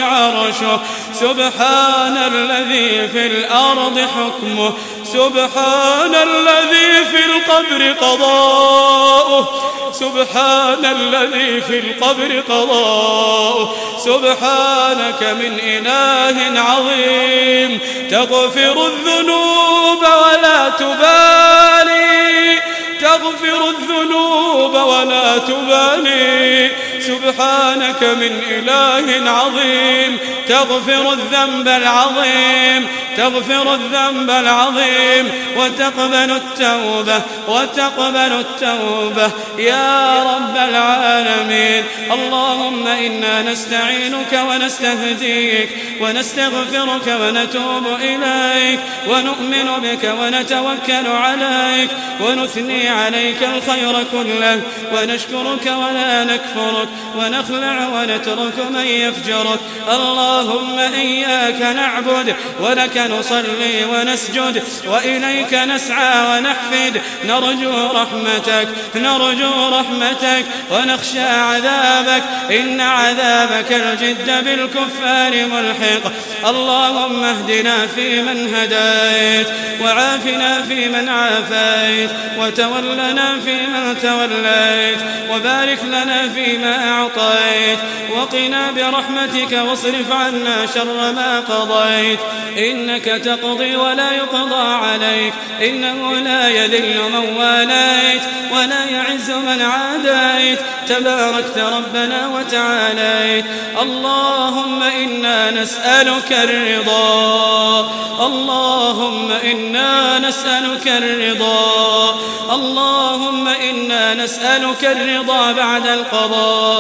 [SPEAKER 1] عرشه. سبحان الذي في الأرض حكمه سبحان الذي في القبر قضاؤه سبحان الذي في القبر قضاؤه سبحانك من إله عظيم. تغفر الذنوب ولا تبالي تغفر الذنوب ولا تبالي. سبحانك من إله عظيم. تغفر الذنب العظيم تغفر الذنب العظيم. وتقبل التوبة وتقبل التوبة. يا رب العالمين اللهم إنا نستعينك ونستهديك ونستغفرك ونتوب إليك ونؤمن بك ونتوكل عليك ونثني عليك الخير كله ونشكرك ولا نكفرك. ونخلع ونترك من يفجرك. اللهم إياك نعبد ولك نصلي ونسجد وإليك نسعى ونحفد. نرجو رحمتك نرجو رحمتك ونخشى عذابك. إن عذابك الجد بالكفار ملحق. اللهم اهدنا فيمن هديت وعافنا فيمن عافيت وتولنا فيمن توليت وبارك لنا فيما أعطيت. وقنا برحمتك واصرف عنا شر ما قضيت. إنك تقضي ولا يقضى عليك. إنه لا يذل من واليت ولا يعز من عاديت. تباركت ربنا وتعاليت. اللهم إنا نسألك الرضا. اللهم إنا نسألك الرضا. اللهم إنا نسألك الرضا بعد القضاء.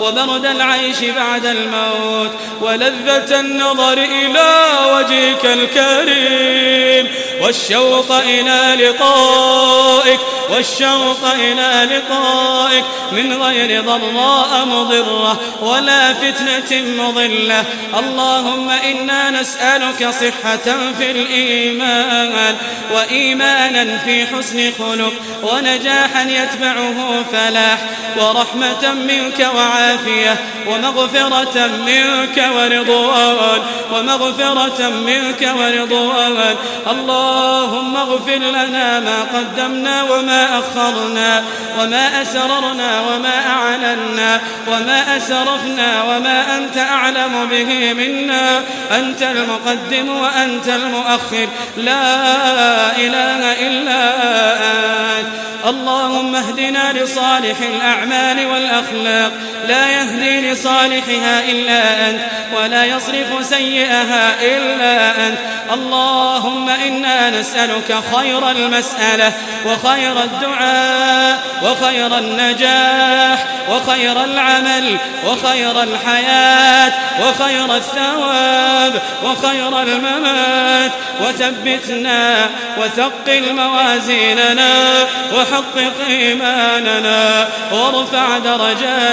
[SPEAKER 1] وبرد العيش بعد الموت ولذة النظر إلى وجهك الكريم والشوق إلى لقائك والشوق إلى لقائك من غير ضراء مضرة ولا فتنة مضلة اللهم إنا نسألك صحة في الإيمان وإيمانا في حسن خلق ونجاحا يتبعه فلاح ورحمة منك وعافية ومغفرة منك ورضوان ومغفرة منك ورضوان. اللهم اغفر لنا ما قدمنا وما أخرنا وما أسررنا وما أعلنا وما أسرفنا وما أنت أعلم به منا. أنت المقدم وأنت المؤخر. لا إله إلا أنت. اللهم اهدنا لصالح الأعمال والأخلاق. لا يهدي لصالحها إلا أنت ولا يصرف سيئها إلا أنت. اللهم إنا نسألك خير المسألة وخير الدعاء وخير النجاح وخير العمل وخير الحياة وخير الثواب وخير الممات. وثبتنا وثقل موازيننا وحقق إيماننا وارفع درجاتنا.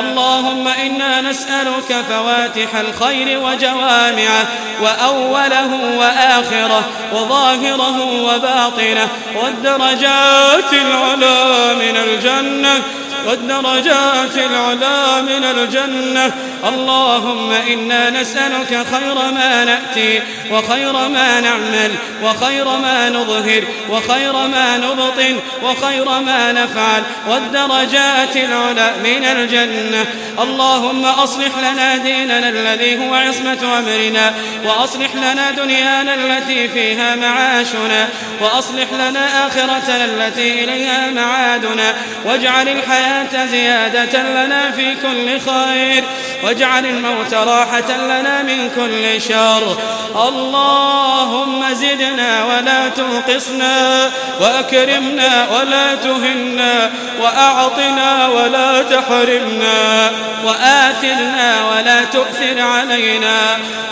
[SPEAKER 1] اللهم إنا نسألك فواتح الخير وجوامعه وأوله وآخره وظاهره وباطنه والدرجات العلى من الجنة. والدرجات العلا من الجنة. اللهم إنا نسألك خير ما نأتي وخير ما نعمل وخير ما نظهر وخير ما نبطن وخير ما نفعل. والدرجات العلا من الجنة. اللهم أصلح لنا ديننا الذي هو عصمة أمرنا. وأصلح لنا دنيانا التي فيها معاشنا. وأصلح لنا آخرتنا التي إليها معادنا. واجعل الحياة زيادة لنا في كل خير. واجعل الموت راحة لنا من كل شر. اللهم زدنا ولا تنقصنا وأكرمنا ولا تهنا وأعطنا ولا تحرمنا وآثرنا ولا تؤثر علينا.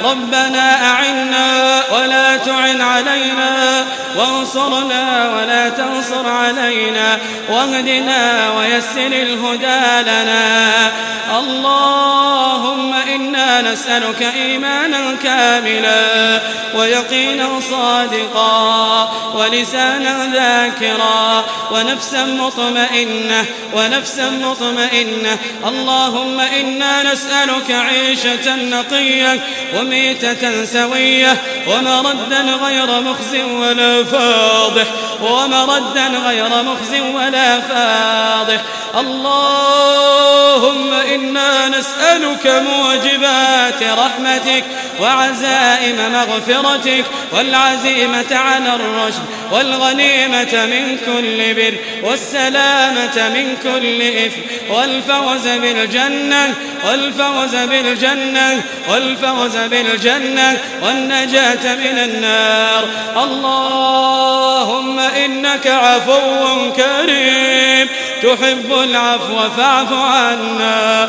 [SPEAKER 1] ربنا أعنا ولا تعن علينا وانصرنا ولا تنصر علينا. واهدنا ويسر الهدى لنا. اللهم إنا نسألك إيمانا كاملا ويقينا صادقا ولسانا ذاكرا ونفسا مطمئنة ونفسا مطمئنة. اللهم إنا نسألك عيشة نقية وميتة سوية ومردا غير مخز ولا فاضح ومردا غير مخز ولا فاضح. اللهم إنا نسألك موجبات رحمتك وعزائم مغفرتك والعزيمة على الرشد والغنيمة من كل بر والسلامة من كل إثم والفوز بالجنة والفوز بالجنة والفوز بالجنة والنجاة من النار اللهم إنك عفو كريم تحب العفو فاعف عنا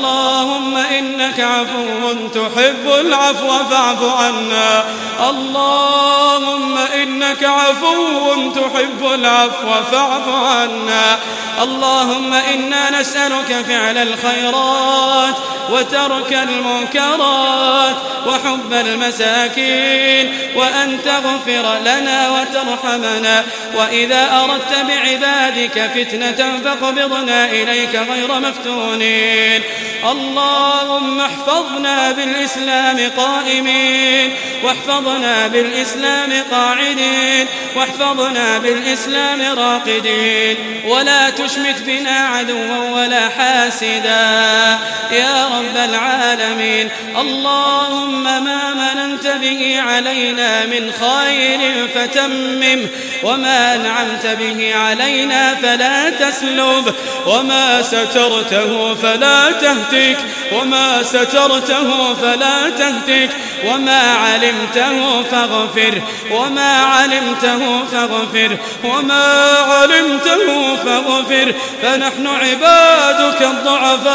[SPEAKER 1] اللهم إنك عفو تحب العفو فاعف عنا. اللهم إنك عفو تحب العفو فاعف عنا. اللهم إنا نسألك فعل الخيرات وترك المنكرات وحب المساكين وأن تغفر لنا وترحمنا. وإذا أردت بعبادك فتنة فاقبضنا إليك غير مفتونين. اللهم احفظنا بالإسلام قائمين واحفظنا بالإسلام قاعدين واحفظنا بالإسلام راقدين. ولا تشمت بنا عدوا ولا حاسدا. يا رب العالمين اللهم ما مننت به علينا من خير فتمم وما أنعمت به علينا فلا تسلب وما سترته فلا تهتك وما سترته فلا تهتك وما علمته فاغفر. وما علمته فاغفر. وما علمته فاغفر. فنحن عبادك الضعفاء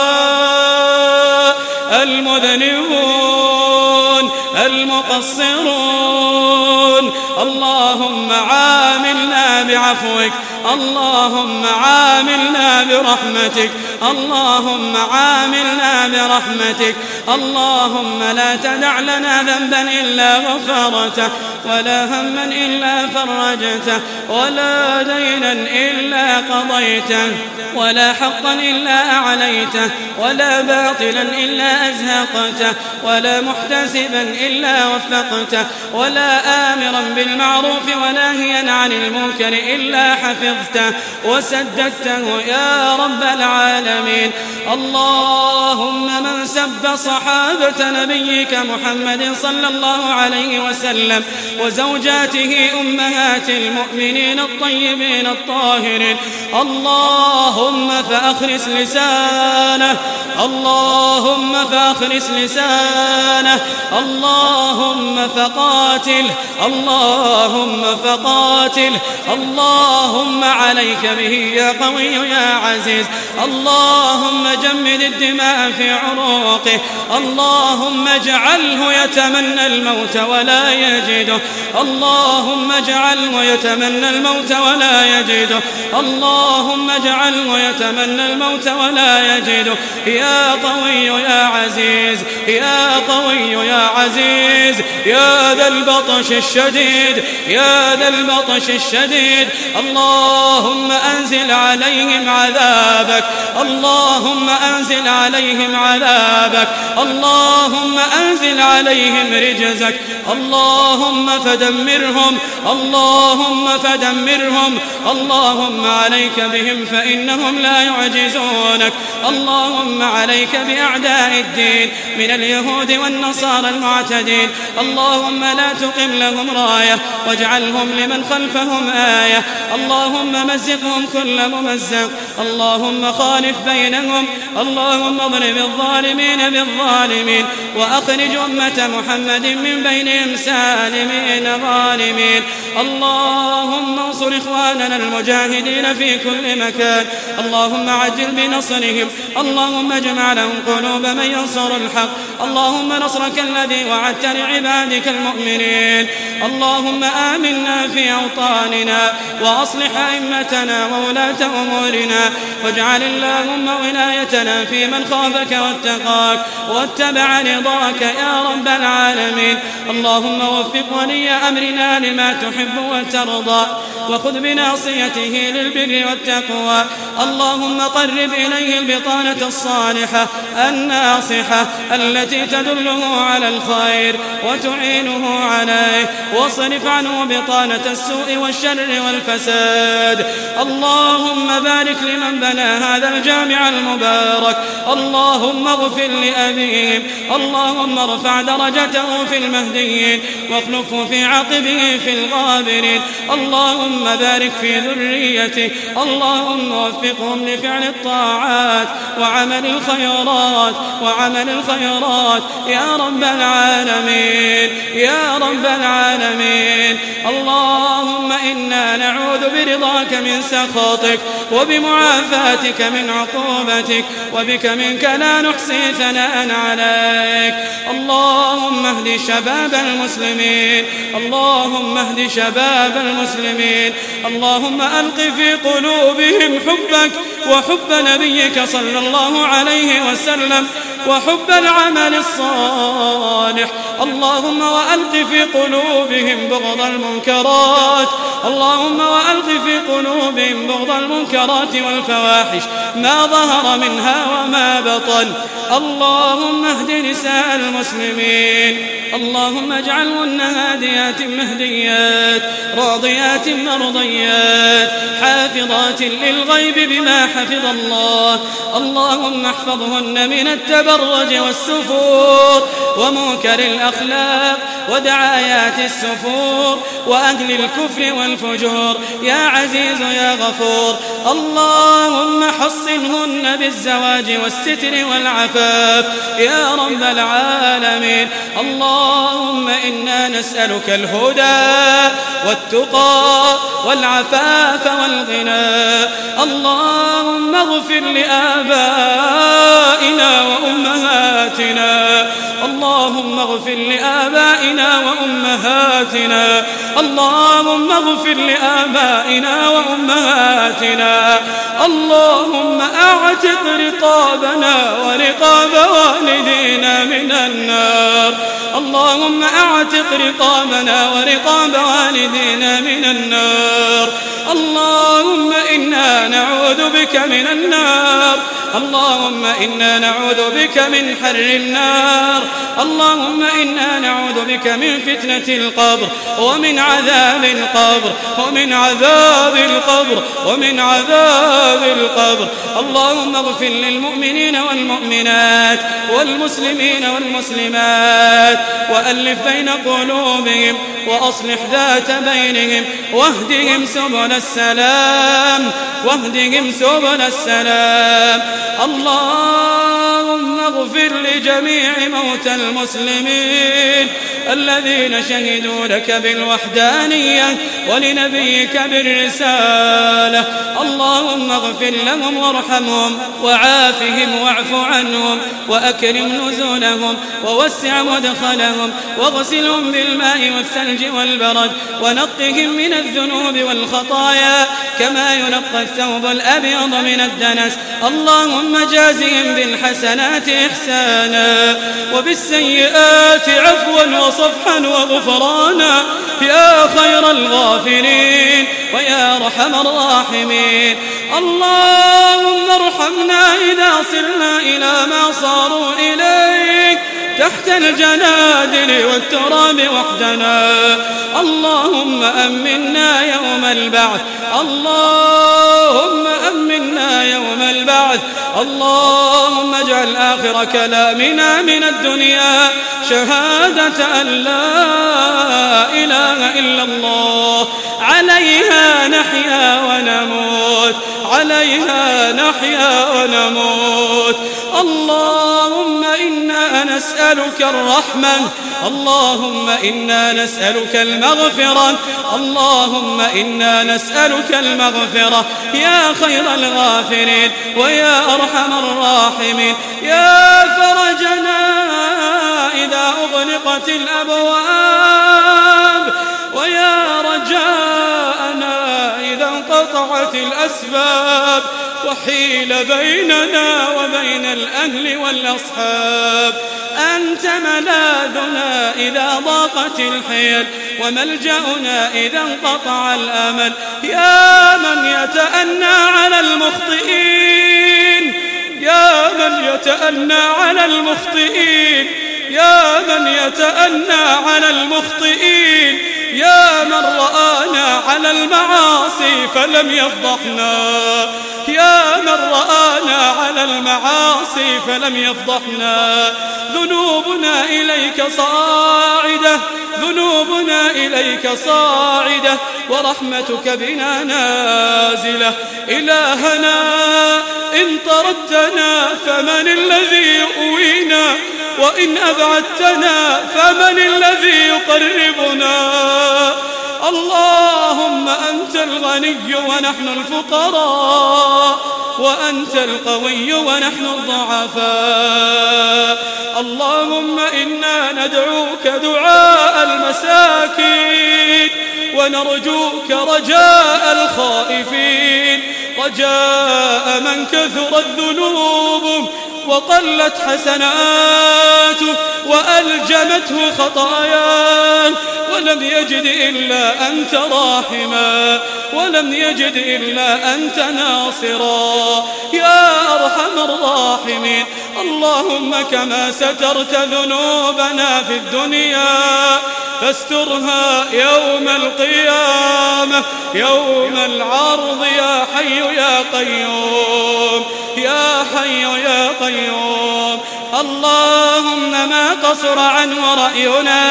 [SPEAKER 1] المذنبون. المقصرون. اللهم عاملنا بعفوك اللهم عاملنا برحمتك اللهم عاملنا برحمتك. اللهم لا تدع لنا ذنبا إلا غفرته ولا هما إلا فرجته ولا دينا إلا قضيته ولا حقا إلا أعليته ولا باطلا إلا أزهقته ولا محتسبا إلا وفقته ولا آمرا بالمعروف وناهيا عن المنكر إلا حفظته. وسددته يا رب العالمين. اللهم من سب صحابة نبيك محمد صلى الله عليه وسلم وزوجاته أمهات المؤمنين الطيبين الطاهرين. اللهم فأخرس لسانه اللهم فأخرس لسانه اللهم فقاتل اللهم فقاتل اللهم عليك به يا قوي يا عزيز. اللهم جمد الدماء في عروقه اللهم اجعله يتمنى الموت ولا يجده. اللهم اجعله يتمنى الموت ولا يجده. اللهم اجعله يتمنى الموت ولا يجده. يا قوي يا عزيز يا قوي يا عزيز. يا ذا البطش الشديد يا ذا البطش الشديد. اللهم أنزل عليهم عذابك اللهم أنزل عليهم عذابك اللهم أنزل عليهم رجزك. اللهم فدمرهم اللهم فدمرهم اللهم عليك بهم فإنهم لا يعجزونك. اللهم عليك بأعداء الدين من اليهود والنصارى المعتدين. اللهم لا تقم لهم راية واجعلهم لمن خلفهم آية. اللهم مزقهم كل ممزق. اللهم خالف بينهم. اللهم اضرب الظالمين بالظالمين. وأخرج أمة محمد من بينهم سالمين ظالمين. اللهم انصر إخواننا المجاهدين في كل مكان. اللهم عجل بنصرهم. اللهم اجمع لهم قلوب من ينصر الحق. اللهم نصرك الذي وعدت لعبادك المؤمنين. اللهم آمنا في أوطاننا وأصلح أئمتنا وولاة أمورنا واجعل اللهم ولايتنا في من خافك واتقاك واتبع رضاك يا رب العالمين. اللهم وفق ولي أمرنا لما تحب وترضى وخذ بناصيته للبر والتقوى. اللهم قرب إليه البطانة الصالحة الناصحة التي تدله على الخير. وتعينه عليه واصرف عنه بطانة السوء والشر والفساد. اللهم بارك لمن بنى هذا الجامع المبارك. اللهم اغفر لأبيهم اللهم ارفع درجته في المهديين واخلفه في عقبه في الغابرين. اللهم بارك في ذريته. اللهم وفقهم لفعل الطاعات وعمل الخيرات وعمل الخيرات. يا رب العالمين. يا رب العالمين. اللهم إنا نعوذ برضاك من سخطك وبمعافاتك من عقوبتك وبك منك لا نحصي ثناء عليك. اللهم اهد شباب المسلمين. اللهم اهد شباب المسلمين. اللهم ألق في قلوبهم حبك وحب نبيك صلى الله عليه وسلم وحب العمل الصالح. اللهم وألق في قلوبهم بغض المنكرات. اللهم وألق في قلوبهم بغض المنكرات والفواحش ما ظهر منها وما بطن. اللهم اهد نساء المسلمين. اللهم اجعلهن هاديات مهديات راضيات مرضيات حافظات للغيب بما حفظ الله. اللهم احفظهن من التبرج والسفور ومنكر الأخلاق ودعايات السفور وأهل الكفر والفجور. يا عزيز يا غفور اللهم حصنهن بالزواج والستر والعفاف. يا رب العالمين اللهم إنا نسألك الهدى والتقى والعفاف والغنى. اللهم اغفر لآبائنا وأمهاتنا. اللهم اللهم اغفر لآبائنا وأمهاتنا. اللهم اغفر لآبائنا وأمهاتنا. اللهم أعتق رقابنا ورقاب والدينا من النار. اللهم أعتق رقابنا ورقاب والدينا من النار. اللهم إنا نعوذ بك من النار. اللهم إنا نعوذ بك من حر النار. اللهم إنا نعوذ بك من فتنة القبر ومن عذاب القبر ومن عذاب القبر ومن عذاب القبر. اللهم اغفر للمؤمنين والمؤمنات والمسلمين والمسلمات وألف بين قلوبهم وأصلح ذات بينهم واهدهم سبل السلام واهدهم سبل السلام. اللهم اغفر لجميع موتى المسلمين. الذين شهدوا لك بالوحدانية ولنبيك بالرسالة. اللهم اغفر لهم وارحمهم وعافهم واعف عنهم وأكرم نزولهم ووسع مدخلهم واغسلهم بالماء والثلج والبرد ونقهم من الذنوب والخطايا كما ينقى الثوب الأبيض من الدنس. اللهم جازهم بالحسنات إحسانا وبالسيئات عفوا وصفحا وغفرانا. يا خير الغافرين ويا رحم الراحمين. اللهم ارحمنا إذا صرنا إلى ما صاروا إليك. تحت الجنادل والتراب وحدنا. اللهم أمنا يوم البعث. اللهم البعث. اللهم اجعل آخر كلامنا من الدنيا شهادة أن لا إله إلا الله. عليها نحيا ونموت. عليها نحيا ونموت. اللهم نسألك الرحمة. اللهم إنا نسألك المغفرة. اللهم إنا نسألك المغفرة. يا خير الغافرين ويا أرحم الراحمين. يا فرجنا إذا أغلقت الأبواب. الأسباب وحيل بيننا وبين الأهل والأصحاب. أنت ملاذنا إذا ضاقت الحيل وملجأنا إذا انقطع الأمل. يا من يتأنى على المخطئين يا من يتأنى على المخطئين يا من يتأنى على المخطئين. يا من رآنا على المعاصي فلم يفضحنا. يا من رآنا على المعاصي فلم يفضحنا. ذنوبنا إليك صاعدة ذنوبنا إليك صاعدة ورحمتك بنا نازلة. إلهنا إن طردتنا فمن الذي يؤوينا وإن أبعدتنا فمن الذي يقربنا. اللهم أنت الغني ونحن الفقراء وأنت القوي ونحن الضعفاء. اللهم إنا ندعوك دعاء المساكين ونرجوك رجاء الخائفين. رجاء من كثرت ذنوبه وقلت حسناته وألجمته خطاياه ولم يجد إلا أنت راحما ولم يجد إلا أنت ناصرا. يا أرحم الراحمين اللهم كما سترت ذنوبنا في الدنيا فاسترها يوم القيامة يوم العرض يا حي يا قيوم. يا حي يا قيوم اللهم ما قصر عنه رأينا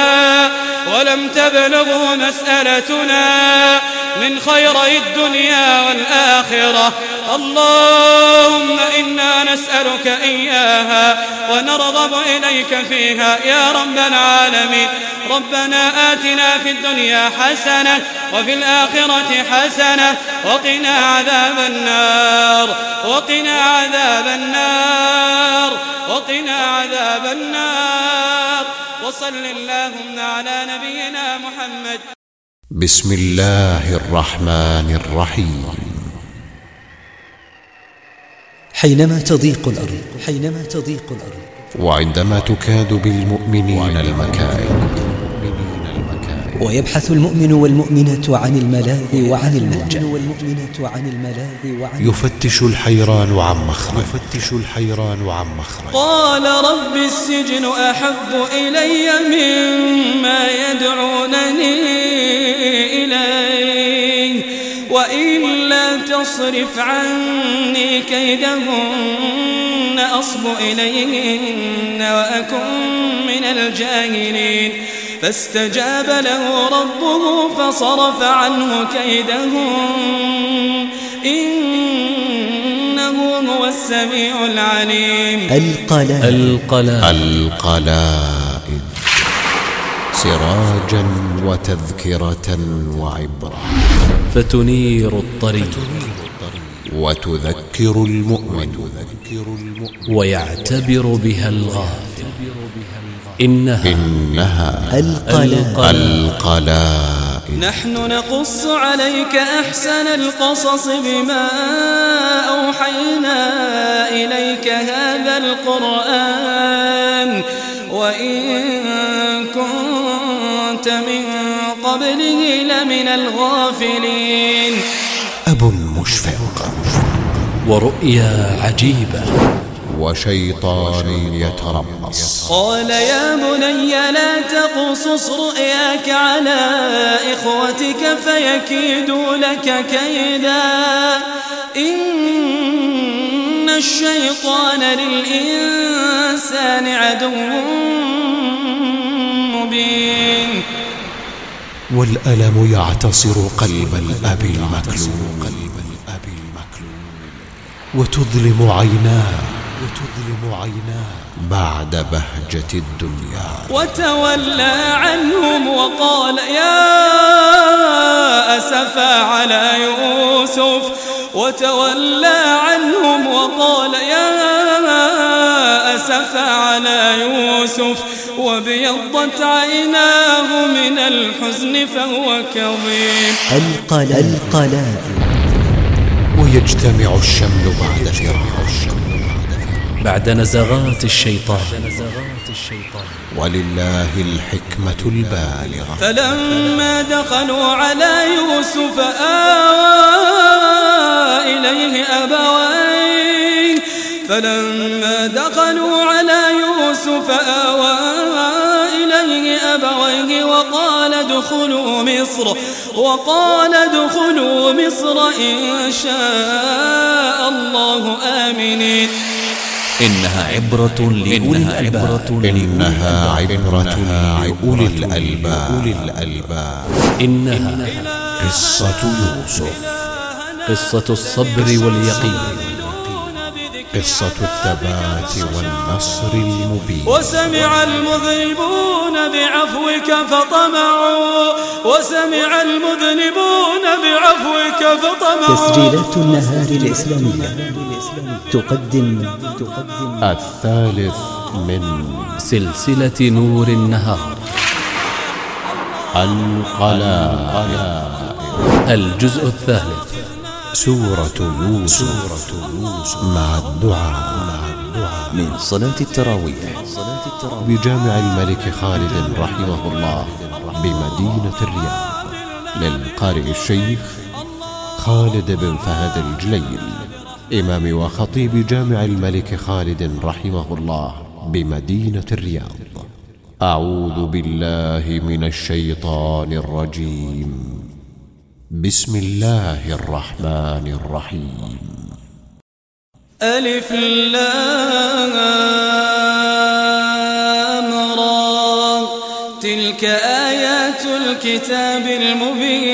[SPEAKER 1] ولم تبلغه مسألتنا من خيري الدنيا والآخرة. اللهم إنا نسألك إياها ونرغب إليك فيها يا رب العالمين. ربنا آتنا في الدنيا حسنة وفي الآخرة حسنة وقنا عذاب النار. وقنا عذاب النار. وقنا عذاب النار. وصل اللهم على نبينا محمد.
[SPEAKER 4] بسم الله الرحمن الرحيم.
[SPEAKER 2] حينما تضيق الأرض حينما تضيق الأرض.
[SPEAKER 4] وعندما تكاد بالمؤمنين المكائد
[SPEAKER 2] ويبحث المؤمن والمؤمنة عن الملاذ وعن الملجأ والمؤمنة عن الملاذ وعن
[SPEAKER 4] يفتش الحيران عن مخرج. يفتش الحيران عن مخرج.
[SPEAKER 1] قال رب السجن أحب إلي مما يدعونني إليه وإلا تصرف عني كيدهن أصب إليهن وأكن من الجاهلين. فاستجاب له ربه فصرف عنه كيدهم. إنه هو السميع العليم.
[SPEAKER 2] القلائد.
[SPEAKER 5] القلائد.
[SPEAKER 4] القلائد. سراجا وتذكرة وعبرة.
[SPEAKER 5] فتنير الطريق.
[SPEAKER 4] وتذكر المؤمن.
[SPEAKER 5] ويعتبر بها الغافل. إنها
[SPEAKER 4] إنها
[SPEAKER 2] القلائد
[SPEAKER 1] نحن نقص عليك أحسن القصص بما أوحينا إليك هذا القرآن. وإن كنت من قبله لمن الغافلين.
[SPEAKER 4] أب مشفق.
[SPEAKER 5] ورؤيا عجيبة.
[SPEAKER 4] وشيطان يتربص
[SPEAKER 1] قال يا بني لا تقصص رؤياك على إخوتك فيكيدوا لك كيدا. إن الشيطان للإنسان عدو مبين.
[SPEAKER 4] والألم يعتصر قلب الأب المكلوم. وتظلم عيناه. عيناه بعد بهجة الدنيا.
[SPEAKER 1] وتولى عنهم وقال يا أسفا على يوسف. وتولى عنهم وقال يا أسفا على يوسف. وابيضت عيناه من الحزن فهو كظيم.
[SPEAKER 2] القلائد القلائد
[SPEAKER 4] ويجتمع الشمل بعد فراق
[SPEAKER 5] بعد نزغات الشيطان.
[SPEAKER 4] ولله الحكمة البالغة.
[SPEAKER 1] فلما دخلوا على يوسف آوى إليه أبويه. فلما دخلوا على يوسف آوى إليه أبويه وقال ادخلوا مصر وقال ادخلوا مصر إن شاء الله آمنين.
[SPEAKER 5] إنها عبرة لأولي الألباب.
[SPEAKER 4] إنها عبرة لأولي الألباب.
[SPEAKER 5] إنها
[SPEAKER 4] قصة يوسف.
[SPEAKER 5] قصة الصبر واليقين.
[SPEAKER 4] قصة الثبات والنصر المبين.
[SPEAKER 1] وسمع المذنبون بعفوك فطمعوا. وسمع المذنبون بعفوك فطمعوا.
[SPEAKER 2] تسجيلات النهار الإسلامية. تقدم تقدم
[SPEAKER 4] الثالث من
[SPEAKER 5] سلسلة نور النهار.
[SPEAKER 4] القلائد.
[SPEAKER 5] الجزء الثالث.
[SPEAKER 4] سورة يوسف. مع الدعاء.
[SPEAKER 2] من صلاة التراويح.
[SPEAKER 4] بجامع الملك خالد رحمه الله بمدينة الرياض. للقارئ الشيخ خالد بن فهد الجليل. إمام وخطيب جامع الملك خالد رحمه الله بمدينة الرياض. أعوذ بالله من الشيطان الرجيم. بسم الله الرحمن الرحيم.
[SPEAKER 1] ألف لام را. تلك آيات الكتاب المبين.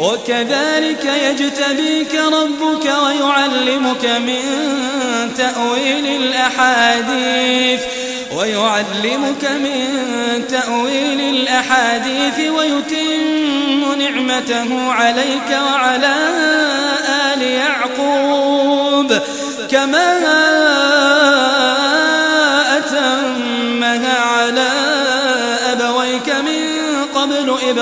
[SPEAKER 1] وكذلك يجتبيك ربك ويعلمك من تأويل الأحاديث ويعلمك من تأويل الأحاديث ويتم نعمته عليك وعلى آل يعقوب. كما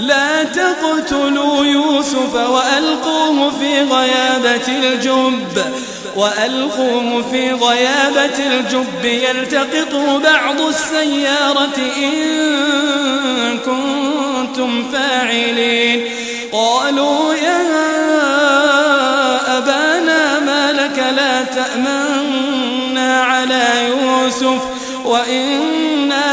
[SPEAKER 1] لا تقتلوا يوسف وألقوه في غيابة الجب. وألقوه في غيابة الجب. يلتقطه بعض السيارة إن كنتم فاعلين. قالوا يا أبانا ما لك لا تأمنا على يوسف وإنا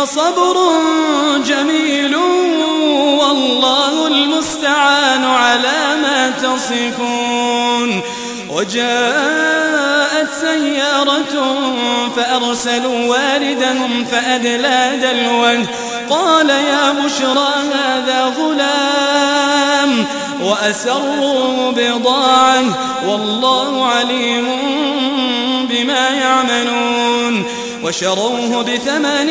[SPEAKER 1] فصبر جميل والله المستعان على ما تصفون. وجاءت سيارة فأرسلوا واردهم فأدلى دلوه قال يا بشرى هذا غلام وأسروا بضاعة. والله عليم بما يعملون. وشروه بثمن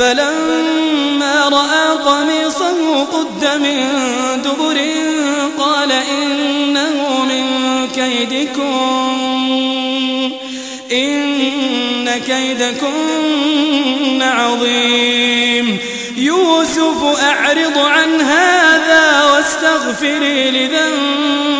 [SPEAKER 1] فلما رأى قميصه قد من دبر قال إنه من كيدكم إن كيدكن عظيم. يوسف أعرض عن هذا واستغفري لذنبك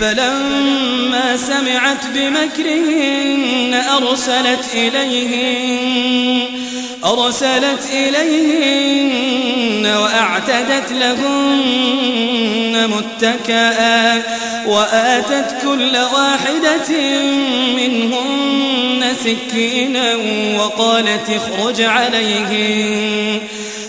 [SPEAKER 1] فلما سمعت بمكرهن أرسلت إليهن أرسلت إليهن وأعتدت لهن متكئا وآتت كل واحدة منهن سكينا وقالت اخرج عليهن.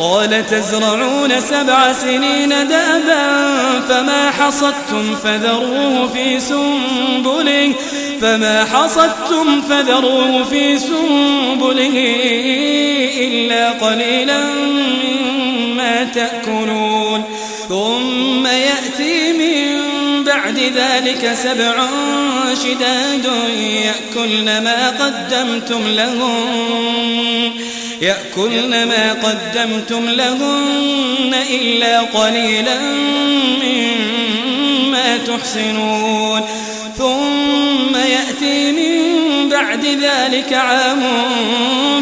[SPEAKER 1] قال تزرعون سبع سنين دابا فما حصدتم فذروه في سنبله فما حصدتم فذروه في سنبله إلا قليلا مما تأكلون. ثم يأتي من ذلك سبع شداد يأكلن ما قدمتم لهم يأكلن ما قدمتم لهن إلا قليلا مما تحسنون. ثم يأتي من بعد ذلك عام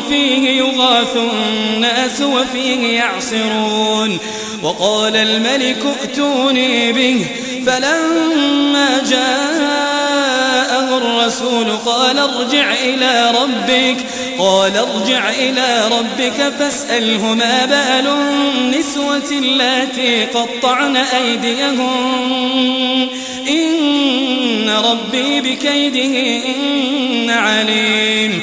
[SPEAKER 1] فيه يغاث الناس وفيه يعصرون. وقال الملك ائتوني به فلما جاءه الرسول قال ارجع إلى ربك قال ارجع إلى ربك فاسأله ما بال النسوة اللاتي قطعن أيديهم إن ربي بكيدهن عليم.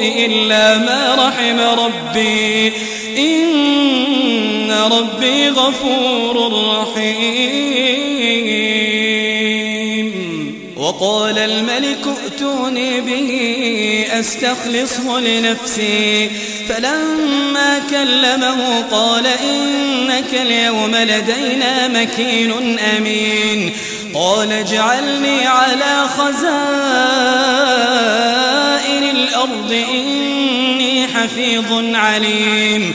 [SPEAKER 1] إلا ما رحم ربي. إن ربي غفور رحيم. وقال الملك ائتوني به أستخلصه لنفسي. فلما كلمه قال إنك اليوم لدينا مكين أمين. قال اجعلني على خزائن الأرض إني حفيظ عليم.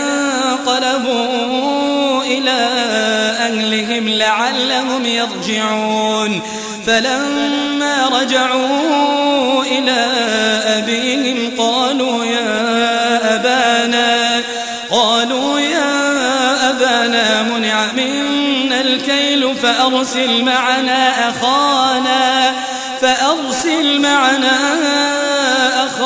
[SPEAKER 1] انقلبوا إلى أهلهم لعلهم يرجعون فلما رجعوا إلى أبيهم قالوا يا أبانا قالوا يا أبانا منع منا الكيل فأرسل معنا أخانا فأرسل معنا أخانا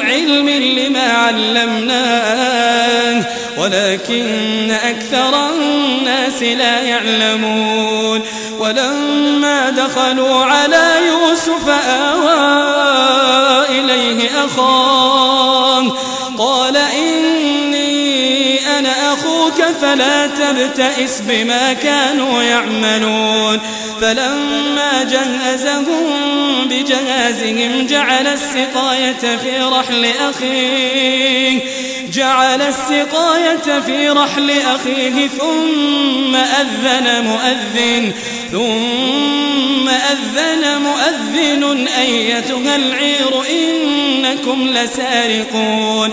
[SPEAKER 1] علم لما علمناه ولكن أكثر الناس لا يعلمون. ولما دخلوا على يوسف آوى إليه أخاه فلا تبتئس بما كانوا يعملون. فلما جهزهم بجهازهم جعل السقاية في رحل أخيه جعل السقاية في رحل أخيه ثم أذن مؤذن ثم أذن مؤذن أيتها العير إنكم لسارقون.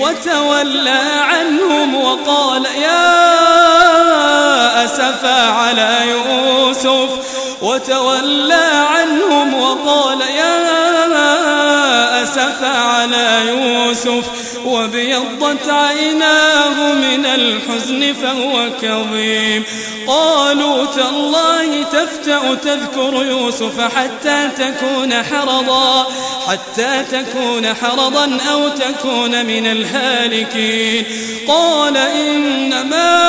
[SPEAKER 1] وتولى عنهم وقال يا أسفا على يوسف. وتولى عنهم وقال يا أسفا على يوسف. وابيضت عيناه من الحزن فهو كظيم. قالوا تالله تفتأ تذكر يوسف حتى تكون حرضا حتى تكون حرضا أو تكون من الهالكين. قال إنما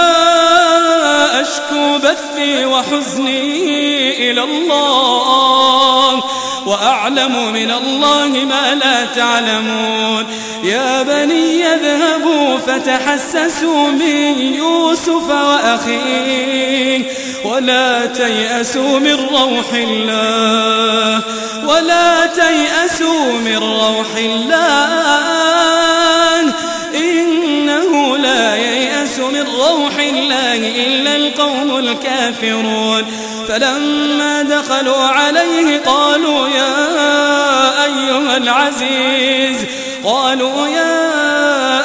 [SPEAKER 1] أشكو بثي وحزني إلى الله. وأعلم من الله ما لا تعلمون. يا بني اذهبوا فتحسسوا من يوسف وأخيه. ولا تيأسوا من روح الله. ولا تيأسوا من روح الله. إنه لا ييأس من روح الله إلا القوم الكافرون. فلما دخلوا عليه قالوا يا أيها العزيز قالوا يا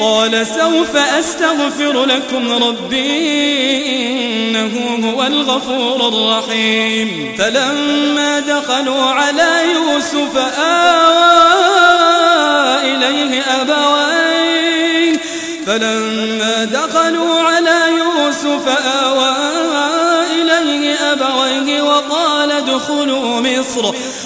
[SPEAKER 1] قال سوف أستغفر لكم ربي إنه هو الغفور الرحيم. فلما دخلوا على يوسف آوى إليه أبويه. فلما دخلوا على يوسف آوى إليه أبويه وقال ادخلوا مصر.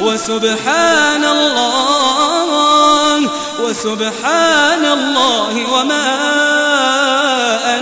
[SPEAKER 1] وسبحان الله وسبحان الله وما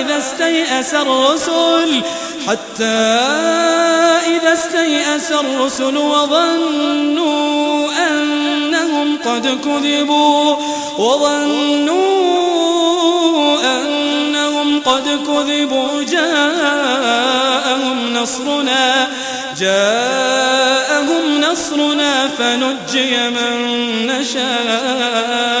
[SPEAKER 1] إذا استيأس الرسل حتى إذا استيأس الرسل وظنوا أنهم قد كذبوا وظنوا أنهم قد كذبوا جاءهم نصرنا جاءهم نصرنا فنجي من نشاء.